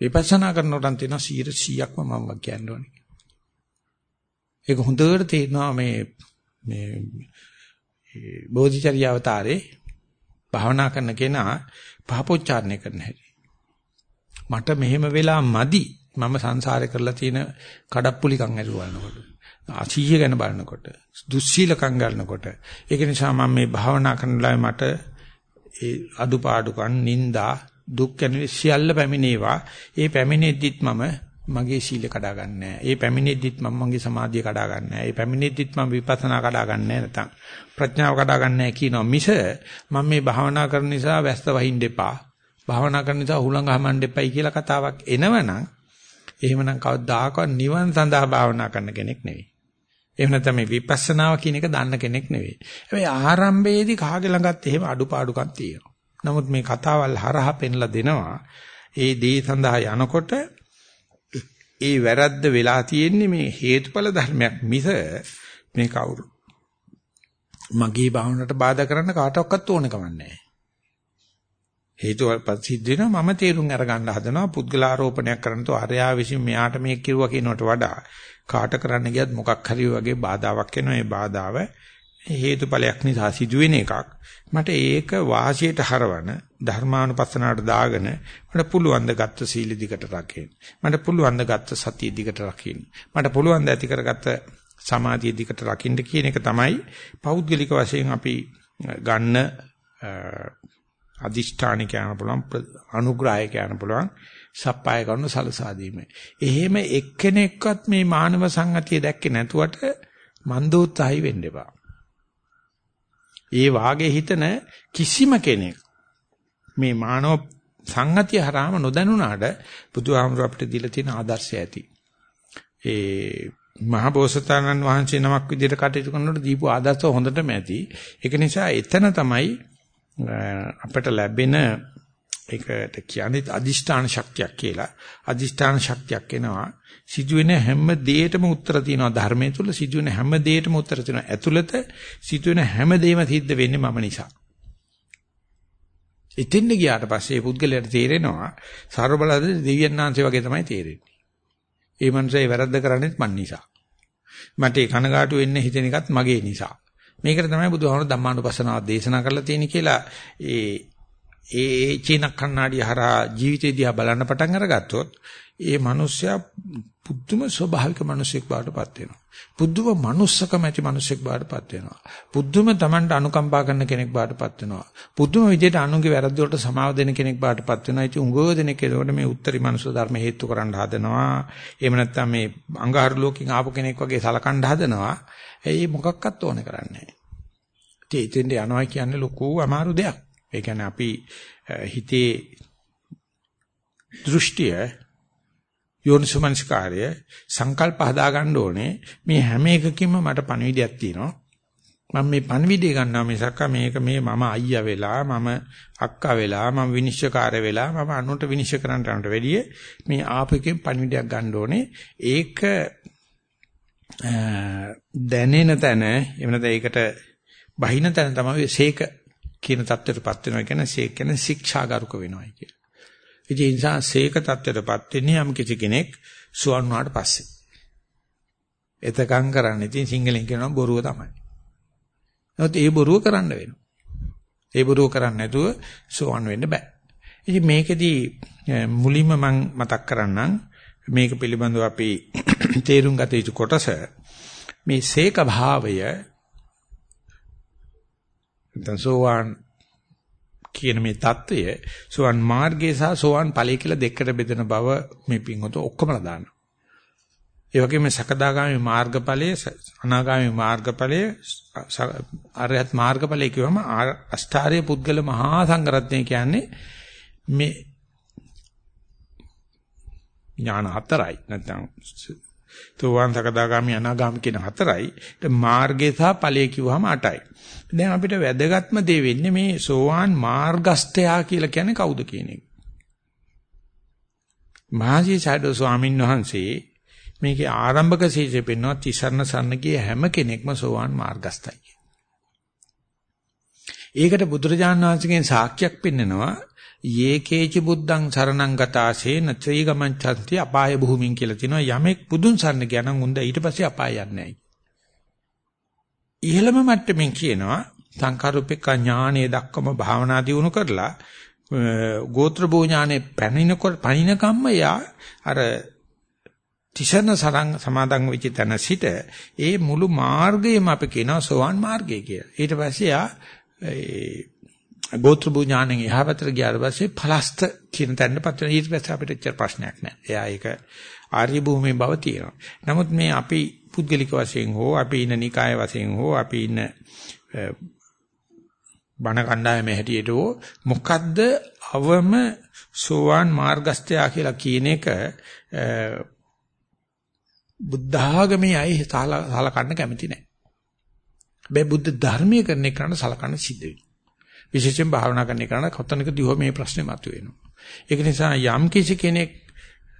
විපස්සනා කරනකොට තියෙනවා 100%ක්ම මම කියන්න ඕනේ. ඒක හොඳට තේරෙනවා මේ මේ බෝධිචර්ය අවතාරේ භාවනා කරන කෙනා පහපොච්චාරණය කරන හැටි. මට මෙහෙම වෙලා මදි මම සංසාරේ කරලා තියෙන කඩප්පුලිකම් ඇරුවා බලනකොට. අසීය ගැන බලනකොට, දුස්සීලකම් ගන්නකොට. ඒක නිසා මම මේ භාවනා කරන ලායි මට ඒ අදුපාඩුකම් නිന്ദා දුක් ගැන සියල්ල පැමිණේවා. ඒ පැමිණෙද්දිත් මම මගේ සීල කඩා ගන්නෑ. ඒ පැමිණෙද්දිත් මම මගේ සමාධිය කඩා ගන්නෑ. ඒ පැමිණෙද්දිත් මම විපස්සනා කඩා ගන්නෑ නැතනම් ප්‍රඥාව කඩා ගන්නෑ කියනවා මිස මම මේ භාවනා කරන නිසා වැස්ස වහින්න එපා. භාවනා කරන නිසා හුලඟ හමන්න එපයි කියලා කතාවක් එනවනම් එහෙමනම් කවදාකවත් නිවන් සඳහා භාවනා කරන කෙනෙක් නෙවෙයි. එහෙම නැත්නම් මේ විපස්සනාව කියන එක දන්න කෙනෙක් නෙවෙයි. හැබැයි ආරම්භයේදී කාගේ ළඟත් එහෙම අඩුපාඩුකම් තියෙනවා. නමුත් මේ කතාවල් හරහා පෙන්ලා දෙනවා ඒ දේ සඳහා යනකොට ඒ වැරද්ද වෙලා තියෙන්නේ මේ හේතුඵල ධර්මයක් මිස මේ කවුරු මගේ භාවනට බාධා කරන්න කාටවත් ඕන කමක් නැහැ. හේතුවල්පත් සිද්ධ වෙනවා. මම තේරුම් අරගන්න හදනවා පුද්ගලාරෝපණයක් කරනතෝ අරයා විසින් මෙයාට මේක කිරුවා කියනකට වඩා කාට කරන්න ගියත් මොකක් හරි වගේ බාධාවක් එනවා ඒ බාධාව හේතුඵලයක් නිසා සිදුවෙන එකක්. මට ඒක වාසියට හරවන ධර්මානුපස්සනාවට දාගෙන මට පුළුවන් ද ගත්ත සීල දිකට රකින්න. මට පුළුවන් ද ගත්ත සතිය දිකට රකින්න. මට පුළුවන් ද ඇති කරගත්ත සමාධිය දිකට රකින්න කියන එක තමයි පෞද්ගලික වශයෙන් අපි ගන්න අදිෂ්ඨාන කියන්න පුළුවන් අනුග්‍රහය කියන්න පුළුවන් සප්පාය කරන සලසා දීම. එහෙම එක්කෙනෙක්වත් මේ මානව සංගතිය දැක්කේ නැතුවට මන්දෝත්සහයි වෙන්න එපා. ඒ වාගේ හිතන කිසිම කෙනෙක් මේ මානව සංගතිය හරහාම නොදැනුණාට බුදුහාමුදුර අපිට දීලා තියෙන ආදර්ශය ඇති. ඒ මහබෝසතාණන් වහන්සේ නමක් විදිහට කටයුතු කරනකොට දීපු ආදර්ශ හොඳටම ඇති. ඒක නිසා එතන තමයි අපිට ලැබෙන ඒකට කියන්නේ අදිෂ්ඨාන ශක්තියක් කියලා. අදිෂ්ඨාන ශක්තියක් එනවා. සිදුවෙන හැම දෙයකටම උත්තර තියෙනවා ධර්මයේ තුල සිදුවෙන හැම දෙයකටම උත්තර තියෙනවා. ඇතුළත සිදුවෙන හැම දෙයක්ම සිද්ධ වෙන්නේ මම නිසා. ඉතින් ගියාට පස්සේ පුද්ගලයාට තේරෙනවා ਸਰබලද දෙවියන්ාංශය වගේ තමයි තේරෙන්නේ. ඒ මනුස්සයා වැරද්ද කරන්නේත් මන් නිසා. මට ඒ කනගාටු වෙන්න හිතෙන එකත් මගේ නිසා. මේකට තමයි බුදුහාමුදුරු ධම්මානුපස්සනාව දේශනා කරලා තියෙන්නේ කියලා ඒ ඒ චීන කන්නාඩිය හරහා ජීවිතය දිහා බලන්න පටන් අරගත්තොත් ඒ මිනිස්සයා පුදුම ස්වභාවික මිනිසෙක් බවටපත් වෙනවා. පුදුම manussකම ඇති මිනිසෙක් බවටපත් වෙනවා. පුදුම Tamanට අනුකම්පා කරන කෙනෙක් බවටපත් වෙනවා. පුදුම විදිහට අනුන්ගේ වැරද්ද වලට සමාව දෙන කෙනෙක් බවටපත් වෙනවා. ඉතින් උගව දෙනෙක් ඒකට මේ උත්තරී මනුස්ස ධර්ම හේතු කරන්න හදනවා. එහෙම නැත්නම් මේ අංගහරු ලෝකෙන් ආපු කෙනෙක් වගේ සලකන්න හදනවා. ඒ මොකක්වත් ඕනේ කරන්නේ නැහැ. ඉතින් යනවා කියන්නේ ලොකු අමාරු දෙයක්. ඒ කියන්නේ අපි හිතේ දෘෂ්ටිය යෝනිසමනස්කාරය සංකල්ප හදා ගන්න ඕනේ. මේ හැම එකකින්ම මට පණවිඩයක් තියෙනවා. මම මේ පණවිඩය ගන්නවා මිසක් මේක මේ මම අයියා වෙලා මම අක්කා වෙලා මම විනිශ්චයකාරය වෙලා මම අනුන්ට විනිශ්චය කරන්නට වැඩිය මේ ආපෙකින් පණවිඩයක් ගන්න ඕනේ. ඒක දැනෙන තැන එහෙම නැත්නම් ඒකට බහින තැන තමයි සීක කියන தත්ත්වයටපත් වෙනවා. කියන්නේ සීක කියන්නේ ශික්ෂාගරුක වෙනවා කියන. ඉතින් ඒ නිසා සීක தත්ත්වයටපත් වෙන්නේ යම් කිසි කෙනෙක් සුවන් වුණාට පස්සේ. එතකන් කරන්නේ ඉතින් සිංහලෙන් කියනවා බොරුව තමයි. නමුත් ඒ බොරුව කරන්න වෙනවා. ඒ බොරුව කරන්නේ නැතුව සුවන් වෙන්න බෑ. ඉතින් මේකෙදී මුලින්ම මම මතක් කරන්නම් මේක පිළිබඳව අපි තේරුම් ගත යුතු කොටස මේ සේක භාවය දසෝවාන් කියන මේ தত্ত্বය සෝවන් මාර්ගය සහ සෝවන් ඵලය කියලා දෙකට බෙදෙන බව මේ පින්වත ඔක්කොමලා දානවා. ඒ වගේම සකදාගාමි මාර්ගඵලයේ අනාගාමි මාර්ගඵලයේ අරහත් මාර්ගඵලයේ කියවම අෂ්ටාර්ය පුද්ගල මහා සංඝරත්නය කියන්නේ මේ ඥාන හතරයි නැත්නම් තෝවාන් සකදාගාමි අනාගාමි කියන හතරයි. මාර්ගය සහ ඵලය කිව්වම අටයි. දැන් අපිට වැදගත්ම දේ වෙන්නේ මේ සෝවාන් මාර්ගස්තයා කියලා කියන්නේ කවුද කියන එක. මහජී සයිඩෝ ස්වාමීන් වහන්සේ මේකේ ආරම්භක සීජේ පෙන්වන තිසරණ සන්නගේ හැම කෙනෙක්ම සෝවාන් මාර්ගස්තයි ඒකට බුදුරජාණන් වහන්සේගෙන් සාක්ෂියක් පෙන්නනවා යේකේච බුද්ධං සරණං ගතාසේ නත්‍රී ගමංචන්ති අපාය භූමින් කියලා තිනවා යමෙක් බුදුන් සරණ ගියා නම් උන්ද ඊට පස්සේ අපාය යන්නේ නැහැ. ඉහළම මට්ටමින් කියනවා සංකාරූපේක ඥානයේ දක්වම භාවනා දියුණු කරලා ගෝත්‍ර භෝ ඥානේ පැනිනකොට පණිනකම්ම යා අර තිසරණ සරං සමාදන් වෙච්ච තැන සිට ඒ මුළු මාර්ගයම අපි කියනවා සෝවාන් මාර්ගය කියලා. ඊට පස්සේ යා ගෝත්‍ර භූ ඥාණයෙන් එහා පැත්තට ගියාට පස්සේ පලස්ත කියන තැනටපත් වෙන ඊට පස්සේ අපිට එච්චර ප්‍රශ්නයක් නැහැ. එයා ඒක ආර්ය භූමියේ බව තියෙනවා. නමුත් මේ අපි පුද්ගලික වශයෙන් හෝ අපි ඉන්න නිකාය වශයෙන් හෝ අපි ඉන්න බණ කණ්ඩායමේ හැටියට හෝ මොකද්ද අවම සෝවාන් මාර්ගස්ත්‍යා කියලා කියන එක බුද්ධ ආගමේ අය සලකන්න කැමති නැහැ. හැබැයි බුද්ධ ධර්මයේ කරන එකට සලකන්න සිද්ධ වෙනවා. විශේෂයෙන් භාවනා කරන එකට කොතනකදී හෝ මේ ප්‍රශ්නේ මතුවෙනවා. ඒක නිසා යම් කිසි කෙනෙක්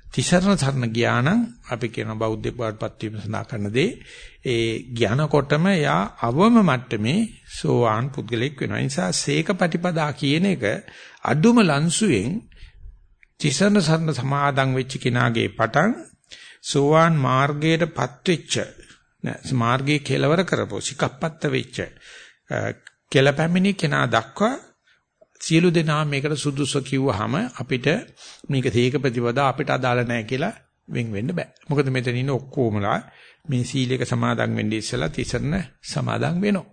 තිසරණ සරණ ගියා නම් අපි කියන බෞද්ධ බවටපත් වීම සඳහා කරන දේ ඒ ඥානකොටම යා අවම මට්ටමේ සෝවාන් පුද්ගලෙක් වෙනවා. ඒ නිසා සීක ප්‍රතිපදා කියන එක අඩුම ලන්සුවෙන් තිසරණ සරණ සමාදන් වෙච්ච කෙනාගේ පටන් සෝවාන් මාර්ගයටපත් වෙච්ච මාර්ගයේ කෙලවර කරපෝ සිකප්පත්ත වෙච්ච කෙලපැමිණි කෙනා දක්වා සියලු දෙනා මේකට සුදුසු කිව්වහම අපිට මේක තේක ප්‍රතිපදා අපිට අදාළ නැහැ කියලා වෙන් වෙන්න බෑ. මොකද මෙතන ඉන්න ඔක්කොමලා මේ සීලයක සමාදන් වෙන්නේ ඉස්සලා තිසරණ සමාදන් වෙනවා.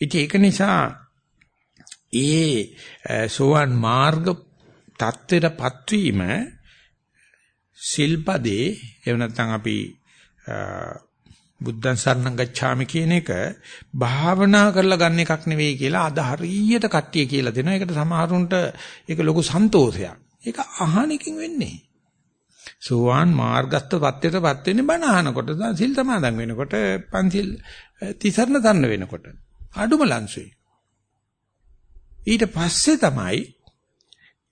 ඉතින් ඒක නිසා ඒ සෝවන් මාර්ග தත්වෙටපත් වීම සිල්පදේ එහෙම නැත්නම් අපි බුද්ධං සරණං ගච්ඡාමි කියන එක භාවනා කරලා ගන්න එකක් නෙවෙයි කියලා අද හරියට කට්ටිය කියලා දෙනවා. ඒකට සමහරුන්ට ඒක ලොකු සන්තෝෂයක්. ඒක අහණකින් වෙන්නේ. සෝවාන් මාර්ගස්ත පත්‍යයටපත් වෙන්නේ බණ අහනකොට සිල් සමාදන් වෙනකොට පන්සිල් තිසරණ දන්න වෙනකොට අඩුම ලංසුයි. ඊට පස්සේ තමයි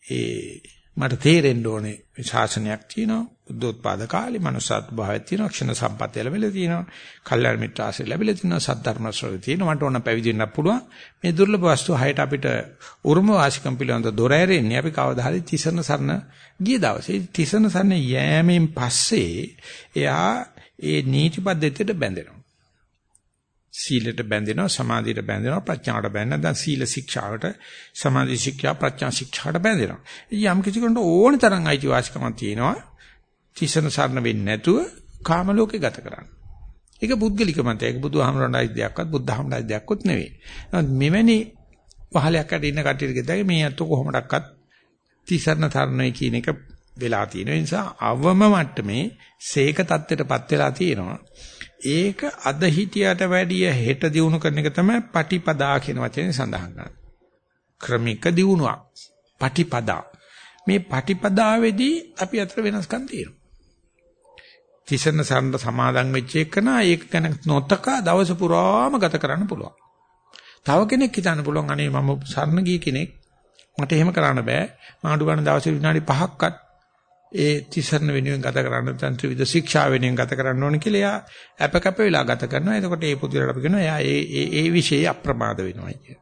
ඒ මට තේරෙන්න ඕනේ ශාසනයක් තියෙනවා බුද්ධෝත්පාද කාලේ මනුසත් භාවයක් තියෙනවා ක්ෂණ සම්පත්තිය ලැබිලා තියෙනවා කල්යාණ මිත්‍ර ආශ්‍රය ලැබිලා තියෙනවා සද්ධර්ම ශ්‍රවණය තියෙනවා. මට ඕන පැවිදි වෙන්න පුළුවන්. මේ දුර්ලභ වස්තු හයට අපිට උරුම වාසිකම් පිළිබඳ දොර ඇරෙන්නේ අපි කවදා හරි තිසරණ සරණ ගිය දවසේ. තිසරණ සරණ යෑමෙන් පස්සේ එයා ඒ නීති පද්ධතියට බැඳෙනවා. සීලයට බැඳෙනවා සමාධියට බැඳෙනවා ප්‍රඥාවට බැඳෙනවා. දැන් සීල ශික්ෂාවට සමාධි ශික්ෂා ප්‍රඥා ශික්ෂාවට බැඳෙනවා. යම් කිසි කෙනෙකුට ඕන තරම් අයිතිවාසිකමක් තියෙනවා. තිසන සරණ වෙන්නේ නැතුව කාම ලෝකේ ගත කරන්න ඒක පුද්ගලික මතය ඒක බුදුහාමරණයි දෙයක්වත් බුද්ධහමරණයි දෙයක්වත් නෙවෙයි මෙවැනි පහලයක් අඩ ඉන්න කටියට ගෙදගේ මේ අත කොහොමඩක්වත් තිසරණ තරණය කියන එක වෙලා තියෙන නිසා අවම මට්ටමේ සීක தත්ත්වයටපත් වෙලා තියෙනවා ඒක අද හිටියට වැඩිය හෙට දිනු කරන එක තමයි පටිපදා කියන වචනේ සඳහන් කරන්නේ. ක්‍රමික දිනුවක්. පටිපදා. මේ පටිපදාවේදී අපි අතර වෙනස්කම් තියෙනවා. තිසරණ සරණ සමාදන් වෙච්ච එකන ඒක ගැන නොතකා දවස පුරාම ගත කරන්න පුළුවන්. තව කෙනෙක් හිතන්න පුළුවන් අනේ මම සරණ ගිය කෙනෙක් මට එහෙම කරන්න බෑ. මාඩු ගන්න දවසේ විනාඩි 5ක්වත් ඒ තිසරණ වෙනුවෙන් ගත කරන්න නැත්නම් ත්‍රිවිධ ශික්ෂා වෙනුවෙන් ගත කරන්න ඕන කියලා එයා අපකප වෙලා ගත කරනවා. එතකොට ඒ පුදුරට අපි කියනවා එයා ඒ ඒ ඒ વિશે අප්‍රමාද වෙනවා කිය.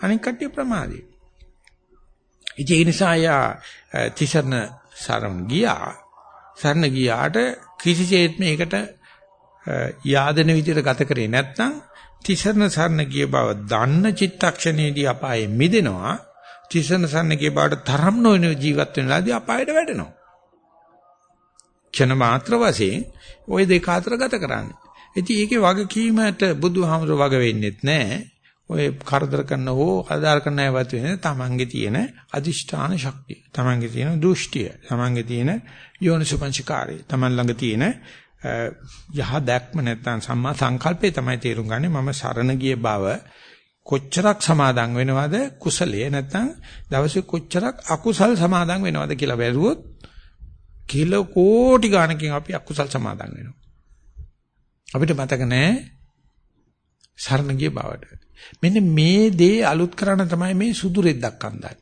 අනික කට්ටිය ප්‍රමාදී. ඉතින් ඒ නිසා එයා තිසරණ සරණ ගියා. සරණ ගියාට කිසිසේත් මේකට යාදෙන විදිහට ගත කරේ නැත්නම් තිසරණ සරණ ගිය බව දන්න චිත්තක්ෂණයේදී අපායේ මිදෙනවා. තිසරණ සරණ ගිය බවට තරම් නොවන ජීවත් වෙනලාදී අපායට වැටෙනවා. ක්ෂණ මාත්‍ර වශයෙන් ওই දෙක අතර ගත කරන්නේ. ඉතින් ඒකේ වගකීමට බුදුහාමර වග වෙන්නෙත් නැහැ. ඔය කරදර කරන හෝ ආදාර කරන අයවත් වෙන තමන්ගේ තියෙන අදිෂ්ඨාන ශක්තිය. තමන්ගේ තියෙන දෘෂ්ටිය. තමන්ගේ තියෙන යෝනිසුපංචකාරය. තමන් ළඟ තියෙන යහ දැක්ම නැත්නම් සම්මා සංකල්පේ තමයි තේරුම් ගන්නේ මම සරණ ගිය බව කොච්චරක් සමාදන් වෙනවද කුසලයේ නැත්නම් දවසේ කොච්චරක් අකුසල් සමාදන් වෙනවද කියලා බැලුවොත් කිල කෝටි ගණකින් අපි අකුසල් සමාදන් වෙනවා. අපිට මතක නැහැ සරණ ගිය බවට. මෙන්න මේ දේ අලුත් කරන්න තමයි මේ සුදු රෙද්දක් අඳන්නේ.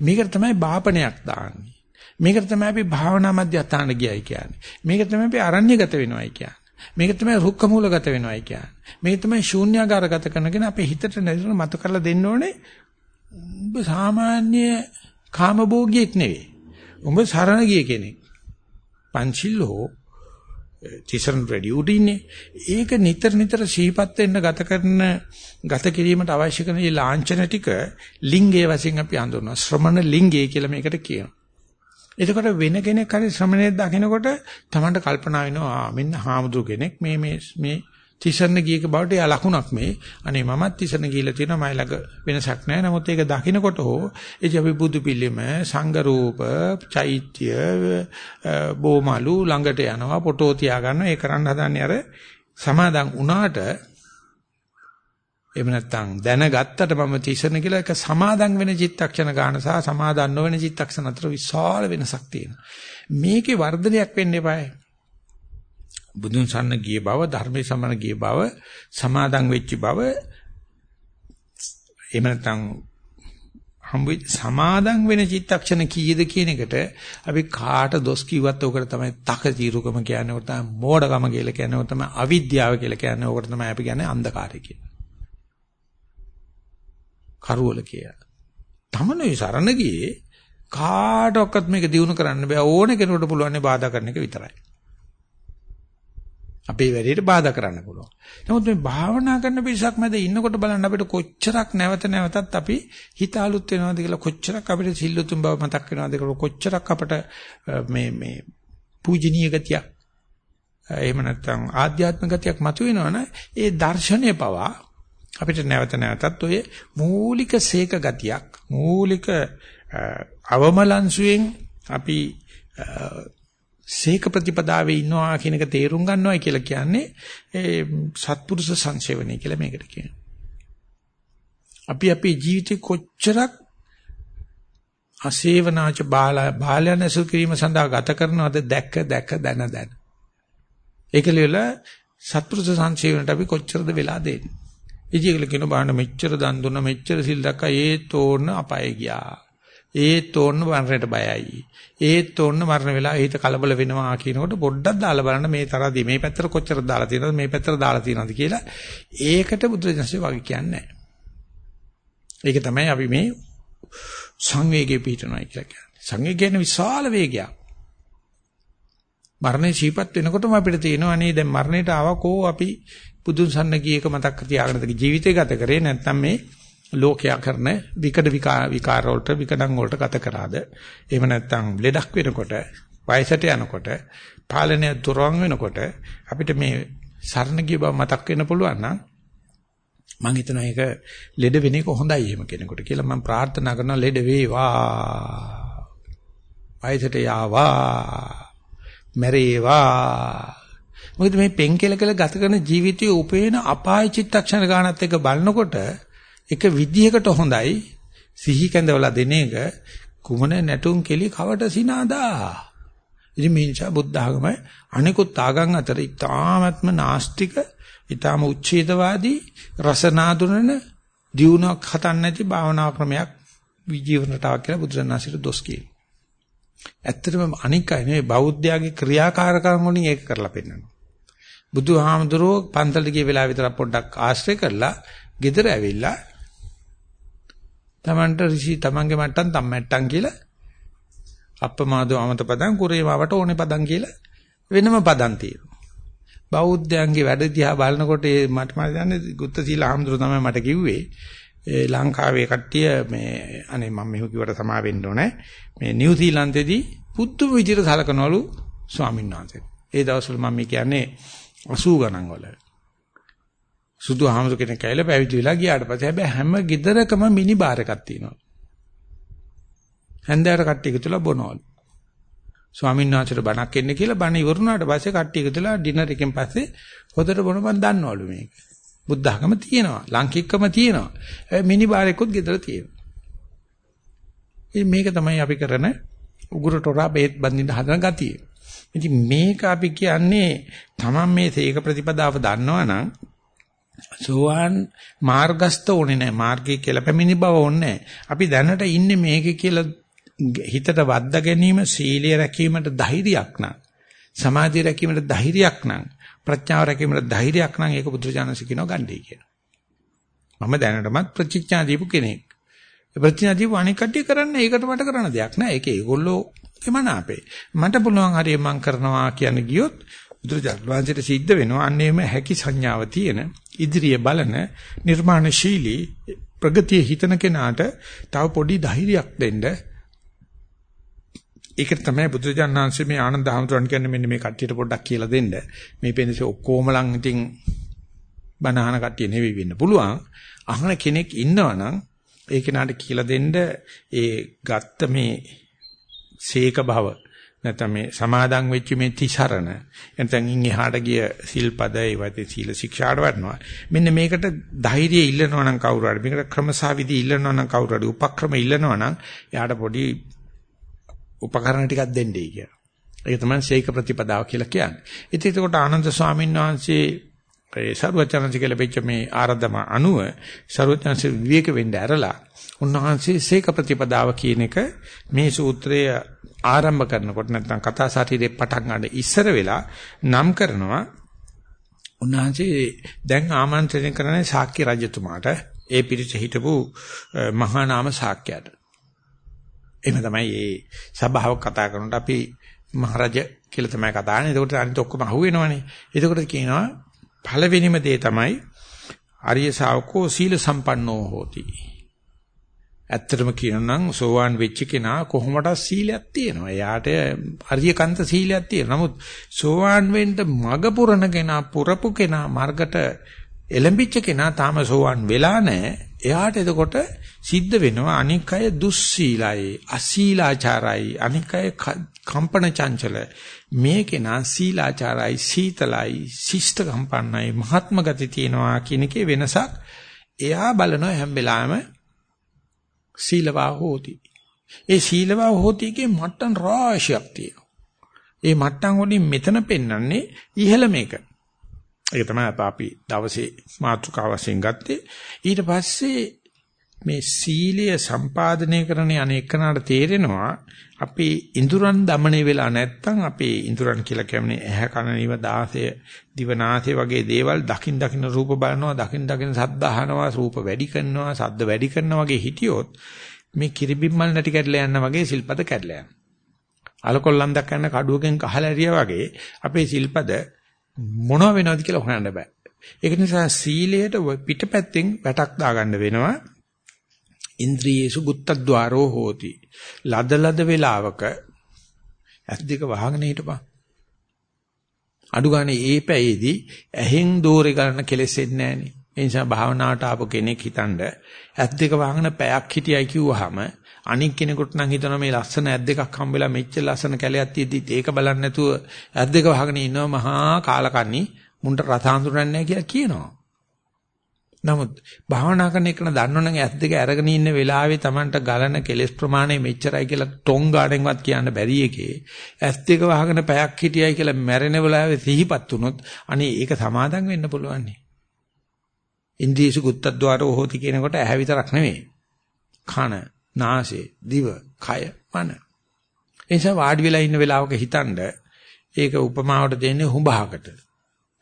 මේකට තමයි බාපණයක් දාන්නේ. මේකට තමයි අපි භාවනා මධ්‍යස්ථාන ගියයි කියන්නේ. මේක තමයි අපි අරණ්‍යගත වෙනවයි කියන්නේ. මේක තමයි රුක්ක මූලගත වෙනවයි කියන්නේ. මේක තමයි ශූන්‍යාකාරගත කරනගෙන අපේ හිතට නැතිව මත කරලා දෙන්න ඕනේ. උඹ සාමාන්‍ය කාමභෝගියෙක් නෙවෙයි. උඹ සරණ ගිය කෙනෙක්. පංචිල් හෝ තිසරණ රෙඩි උඩින්නේ ඒක නිතර නිතර සිහිපත් වෙන්න ගත කරන ගත කිරීමට අවශ්‍ය කරන මේ ලාංඡන ටික ලිංගයේ වශයෙන් අපි හඳුන්වනවා ශ්‍රමණ ලිංගය කියලා මේකට කියනවා. එතකොට වෙන කෙනෙක් හරි ශ්‍රමණයෙක් දකිනකොට Tamanට කල්පනා වෙනවා මෙන්න හාමුදුර කෙනෙක් මේ මේ මේ තිසරණ ගියක බවට යා ලකුණක් මේ. අනේ මමත් තිසරණ ගිහිලා තියෙනවා මයි ළඟ වෙනසක් නැහැ. නමුත් ඒක දකින්නකොට හෝ ඒ අපි බුදු පිළිම, සංඝ රූප, චෛත්‍ය, බෝමලු ළඟට යනවා, ෆොටෝ තියා ගන්නවා. ඒ කරන්න හදන්නේ අර සමාදන් වුණාට එහෙම නැත්නම් දැනගත්තට මම තිසරණ කියලා එක සමාදන් වෙන චිත්තක්ෂණ ගන්න සහ සමාදන් නොවන චිත්තක්ෂණ අතර විශාල වෙනසක් තියෙනවා. මේකේ වර්ධනයක් වෙන්න එපායි. බුදුන් සරණ ගිය බව ධර්මයේ සමන ගිය බව සමාදන් වෙච්ච බව එහෙම නැත්නම් හම්බ සමාදම් වෙන චිත්තක්ෂණ කීයද කියන එකට අපි කාට දොස් කිව්වත් ඔකට තමයි තකතිරුකම කියන්නේ ඔකට තමයි මෝඩකම කියලා කියන්නේ ඔකට තමයි අවිද්‍යාව කියලා කියන්නේ ඔකට තමයි අපි කියන්නේ අන්ධකාරය කියලා. කරවල කියලා. තමනුයි සරණ ගියේ කාටවත් මේක දිනු කරන්න බෑ ඕන කෙනෙකුට පුළුවන් බාධා කරන එක විතරයි. අපේ වැඩේට බාධා කරන්න පුළුවන්. නමුත් මේ භාවනා කරන පිරිසක් මැද ඉන්නකොට බලන්න අපිට කොච්චරක් නැවත නැවතත් අපි හිත අලුත් වෙනවද කියලා කොච්චරක් අපිට සිල්ලුතුන් බව මතක් වෙනවද කියලා කොච්චරක් අපට මේ මේ පූජනීය ගතියක් එහෙම නැත්නම් ආධ්‍යාත්මික ගතියක් මතුවෙනවනේ ඒ දර්ශනය පවා අපිට නැවත නැවතත් ඔය මූලික සීක ගතියක් මූලික අවමලංසුවෙන් අපි සීක ප්‍රතිපදාවේ ඉන්නවා කියන එක තේරුම් ගන්නවයි කියලා කියන්නේ ඒ සත්පුරුෂ සංසේවනය කියලා මේකට කියනවා. අපි අපේ ජීවිතේ කොච්චරක් අසේවනාච බාල බාලයන් ඇසුරු කිරීම සඳහා ගත කරනවද දැක්ක දැක දන දන. ඒක ලියලා සත්පුරුෂ සංසේවනට අපි කොච්චරද වෙලා දෙන්නේ. ඉතින් ඒක කියන බාහන මෙච්චර දන් දුන්න මෙච්චර සිල් දැක්කා ඒත් ඕන්න අපාය ගියා. ඒත් ඕන්න මරණයට බයයි. ඒත් ඕන්න මරණ වෙලා හිත කලබල වෙනවා කියනකොට පොඩ්ඩක් දාලා බලන්න මේ තරදී මේ පැත්තට කොච්චර දාලා තියෙනවද මේ පැත්තට දාලා තියෙනවද කියලා ඒකට බුදුරජාණන්සේ වගේ කියන්නේ ඒක තමයි අපි මේ සංවේගයේ පිටනවා කියලා කියන්නේ. සංවේගය කියන්නේ විශාල වේගයක්. මරණය ශීපත් වෙනකොටම අපිට තියෙනවා නේ දැන් මරණයට ආවකෝ අපි බුදුන් සන්නගී එක මතක් තියාගෙනද ජීවිතය ගත කරේ නැත්නම් මේ ලෝකයා කරන විකඩ විකාර වලට විකඩම් වලට ගත කරාද? එහෙම නැත්නම් ලෙඩක් වෙනකොට වයසට යනකොට පාලනය දුරවන් වෙනකොට අපිට මේ සරණ ගිය බව මතක් වෙන්න පුළුවන් නම් මම හිතනවා ඒක ලෙඩ වෙන එක හොඳයි එහෙම කෙනෙකුට කියලා මම ප්‍රාර්ථනා කරනවා ලෙඩ වේවා. වයසට යාවා. මැරේවා. මොකද මේ පෙන් කෙල කෙල ගත කරන ජීවිතයේ උපේන අපාය චිත්තක්ෂණ ගානත් එක බලනකොට එක විදියකට හොඳයි සිහි කැඳවලා දෙන එක කුමන නැටුම් කෙලි කවට සිනාදා. ඉතින් මේ නිසා බුද්ධ ආගම අනිකුත් ආගම් අතර ඊ타ත්ම නාස්තික ඊ타ම උච්ඡේදවාදී රසනාඳුනන දියුණුවක් හතන් නැති භාවනා ක්‍රමයක් විජීවනටාවක් කියලා බුදුරණාහිර දොස් කියනවා. ඇත්තටම අනිකයි නෙවෙයි බෞද්ධයාගේ ක්‍රියාකාරකම් වලින් ඒක කරලා පෙන්නනවා. බුදුහාමුදුරුවෝ පන්තලට ගිය වෙලාව විතර පොඩ්ඩක් ආශ්‍රය කරලා ගෙදර ඇවිල්ලා තමන්ට ඍෂි තමන්ගේ මට්ටම් තම් මට්ටම් කියලා අප්පමාදෝ අමත පදං කුරේමවට ඕනේ පදං කියලා වෙනම පදං තියෙනවා. බෞද්ධයන්ගේ වැඩ දිහා බලනකොට මට මම දන්නේ ගුත්ත සීල ආම්දුර තමයි මට කිව්වේ. ඒ ලංකාවේ කට්ටිය මේ අනේ මම මෙහෙම කිව්වට සමා වෙන්න ඕනේ. මේ නිව්සීලන්තෙදී පුදුම විදිහට සලකනවලු ස්වාමීන් වහන්සේ. ඒ දවස්වල මම කියන්නේ 80 ගණන් වල. සුදු ආමතු කෙනෙක් ඇවිල්ලා පැවිදි වෙලා ගියාට පස්සේ හැබැයි හැම ගෙදරකම මිනි බාර් එකක් තියෙනවා. හන්දෑවට කට්ටිය එකතුලා බොනවලු. ස්වාමීන් වහන්සේට බණක් එන්න කියලා බණ ඉවරුණාට පස්සේ කට්ටිය එකතුලා ඩිනර් එකෙන් පස්සේ හොදට බොන මන් දන්නවලු මේක. බුද්ධ ධර්ම තියෙනවා. ලංකිකකම තියෙනවා. මිනි බාර් එකකුත් ගෙදර තියෙනවා. මේක තමයි අපි කරන උගුරට හොරා බේත් බඳින්න හදන ගතිය. ඉතින් මේක අපි කියන්නේ තමන් මේ සීක ප්‍රතිපදාව දන්නවනම් සෝවාන් මාර්ගස්ත ඕනේ නැහැ. මාර්ගය කියලා පැමිණි බව ඕනේ නැහැ. අපි දැනට ඉන්නේ මේකේ කියලා හිතට වද්දා ගැනීම සීලය රැකීමට ධෛර්යයක් නම් සමාධිය රැකීමට ධෛර්යයක් නම් ප්‍රඥාව රැකීමට ධෛර්යයක් නම් ඒක බුදුරජාණන්සේ කියනවා ගන්නයි කියනවා. මම දැනටමත් ප්‍රතිඥා දීපු කෙනෙක්. ප්‍රතිඥා දීපු අනික් කට්ටිය කරන්නේ ඒකට මට කරන්න දෙයක් නෑ. ඒක ඒගොල්ලෝ එමනාපේ. මට පුළුවන් හරිය මං කරනවා කියන ගියොත් බුදුරජාණන් වහන්සේට සිද්ධ වෙනවා අන්නේම හැකි සංඥාව තියෙන ඉදිරිය බලන නිර්මාණශීලී ප්‍රගතිය හිතන කෙනාට තව පොඩි ධෛර්යයක් දෙන්න. ඒක තමයි බුදුරජාණන් වහන්සේ මේ ආනන්ද හැමතුරන් කියන්නේ මෙන්න මේ කට්ටියට පොඩ්ඩක් කියලා දෙන්න. මේ පෙන්සේ ඔක්කොම ලං ඉතින් බනහන කට්ටිය නෙවෙයි වෙන්න පුළුවන්. අහන කෙනෙක් ඉන්නවනම් ඒ කෙනාට කියලා දෙන්න. ඒ ගත්ත මේ සීක භව නැත්නම් මේ සමාදන් වෙච්ච මේ තිසරණ නැත්නම් ඉන් එහාට ගිය සිල්පද ඒවත් සීල ශික්ෂාට වටනවා මෙන්න මේකට ධෛර්යය ඉල්ලනවා නම් කවුරු හරි මේකට ක්‍රමසාවිදි ඉල්ලනවා නම් කවුරු හරි උපක්‍රම ඉල්ලනවා නම් එයාට පොඩි උපකරණ ටිකක් දෙන්නයි කියලා. ඒක තමයි ශේක ප්‍රතිපදාව කියලා කියන්නේ. ඉතින් ඒකට ආනන්ද ස්වාමීන් වහන්සේ ඒ සරුවචනන්සේ කියලා බෙච්ච මේ ආරදම අනුව සරුවචනන්සේ විවේක වෙන්න ඇරලා උන්වහන්සේ සීක ප්‍රතිපදාව කියන එක මේ සූත්‍රය ආරම්භ කරනකොට නැත්නම් කතා සාහිත්‍යයේ පටන් ගන්න ඉස්සර වෙලා නම් කරනවා උන්වහන්සේ දැන් ආමන්ත්‍රණය කරන්නේ ශාක්‍ය රජතුමාට ඒ පිරිස හිටපු මහා නාම ශාක්‍යයට එහෙම තමයි මේ සභාව කතා කරනකොට අපි මහරජ කියලා තමයි කතා කරන්නේ. ඒකට අනිත් ඔක්කොම අහුවෙනවනේ. ඒකට කියනවා පළවෙනිම දේ තමයි ආර්ය ශාවකෝ සීල සම්පන්නෝ හෝති. ඇත්තටම කියනනම් සෝවාන් වෙච්ච කෙනා කොහොමද සීලයක් තියෙනවා. එයාට අරියකන්ත සීලයක් තියෙනවා. නමුත් සෝවාන් වෙන්න මග පුරන කෙනා පුරපු කෙනා මාර්ගට එළඹිච්ච කෙනා තාම සෝවන් වෙලා නැහැ. එයාට එතකොට සිද්ධ වෙනවා අනික් අය දුස්සීලයි, අසීලාචාරයි, අනික් අය කම්පන චංචල. මේ කෙනා සීලාචාරයි, සීතලයි, ශිෂ්ට කම්පන්නයි, මහත්ම ගති තියෙනවා කියන එකේ වෙනසක් එයා බලනවා හැම වෙලාවෙම සීලවා හෝති. ඒ සීලවා හෝතිගේ මට්ටම් රාශියක් තියෙනවා. ඒ මට්ටම් වලින් මෙතන පෙන්වන්නේ ඉහළ මේක. ඒක තමයි අපි දවසේ මාතෘකාව වශයෙන් ගත්තේ. ඊට පස්සේ මේ සීලය සම්පාදනය කරන අනේකනට තේරෙනවා අපේ ඉඳුරන් দমনය වෙලා නැත්තම් අපේ ඉඳුරන් කියලා කියන්නේ ඇහැ කන නිව දාසය දිවනාසය වගේ දේවල් දකින් දකින් රූප බලනවා දකින් දකින් ශබ්ද අහනවා රූප වැඩි කරනවා ශබ්ද වැඩි කරනවා වගේ හිටියොත් මේ කිරිබිම්මල් නැටි කැඩලා යනවා වගේ සිල්පද කැඩලා යනවා. අලකොල්ලන් දක්වන්න කඩුවකින් කහලා ඇරියා වගේ අපේ සිල්පද මොනව වෙනවද කියලා හොයන්න බෑ. ඒක නිසා සීලයට පිටපැත්තෙන් වැටක් දාගන්න වෙනවා. ඉන්ද්‍රියේසු බුත්තද්්වාරෝ හෝති. ලද ලද වේලාවක ඇස් දෙක වහගෙන හිටපන්. අඩු ගානේ ඒ පැයේදී ඇහෙන් දෝරේ ගන්න කෙලෙසෙන්නේ නැහනේ. ඒ නිසා භාවනාවට ආපු කෙනෙක් හිතනද ඇස් දෙක වහගෙන පැයක් හිටියයි කිව්වහම අනික් කෙනෙකුට නම් හිතනවා මේ ලස්සන ඇස් දෙකක් හම්බෙලා මෙච්චර ලස්සන කැලයක් තියෙද්දිත් ඒක බලන්නේ නැතුව ඇස් දෙක වහගෙන ඉන්නවා මහා කාලකන්ණි මුන්ට රස හඳුනන්නේ නැහැ කියලා කියනවා. නමුත් භාවනා කරන එක දන්නවනම් ඇස් දෙක අරගෙන ඉන්න වෙලාවේ Tamanට ගලන කෙලස් ප්‍රමාණය මෙච්චරයි කියලා ටොං ගාඩෙන්වත් කියන්න බැරි එකේ ඇස් දෙක වහගෙන පැයක් හිටියයි කියලා මැරෙන වෙලාවේ සිහිපත් වුණොත් අනේ ඒක සමාදම් වෙන්න පුළුවන් නේ. ඉන්ද්‍රියසු කුත්තද්්වාරෝ හෝති කියනකොට ඇහැ විතරක් නෙමෙයි. කන, නාසය, දිව, කය, මන. එනිසා වාඩි වෙලා ඉන්න වෙලාවක හිතනද ඒක උපමාවට දෙන්නේ හුඹහකට.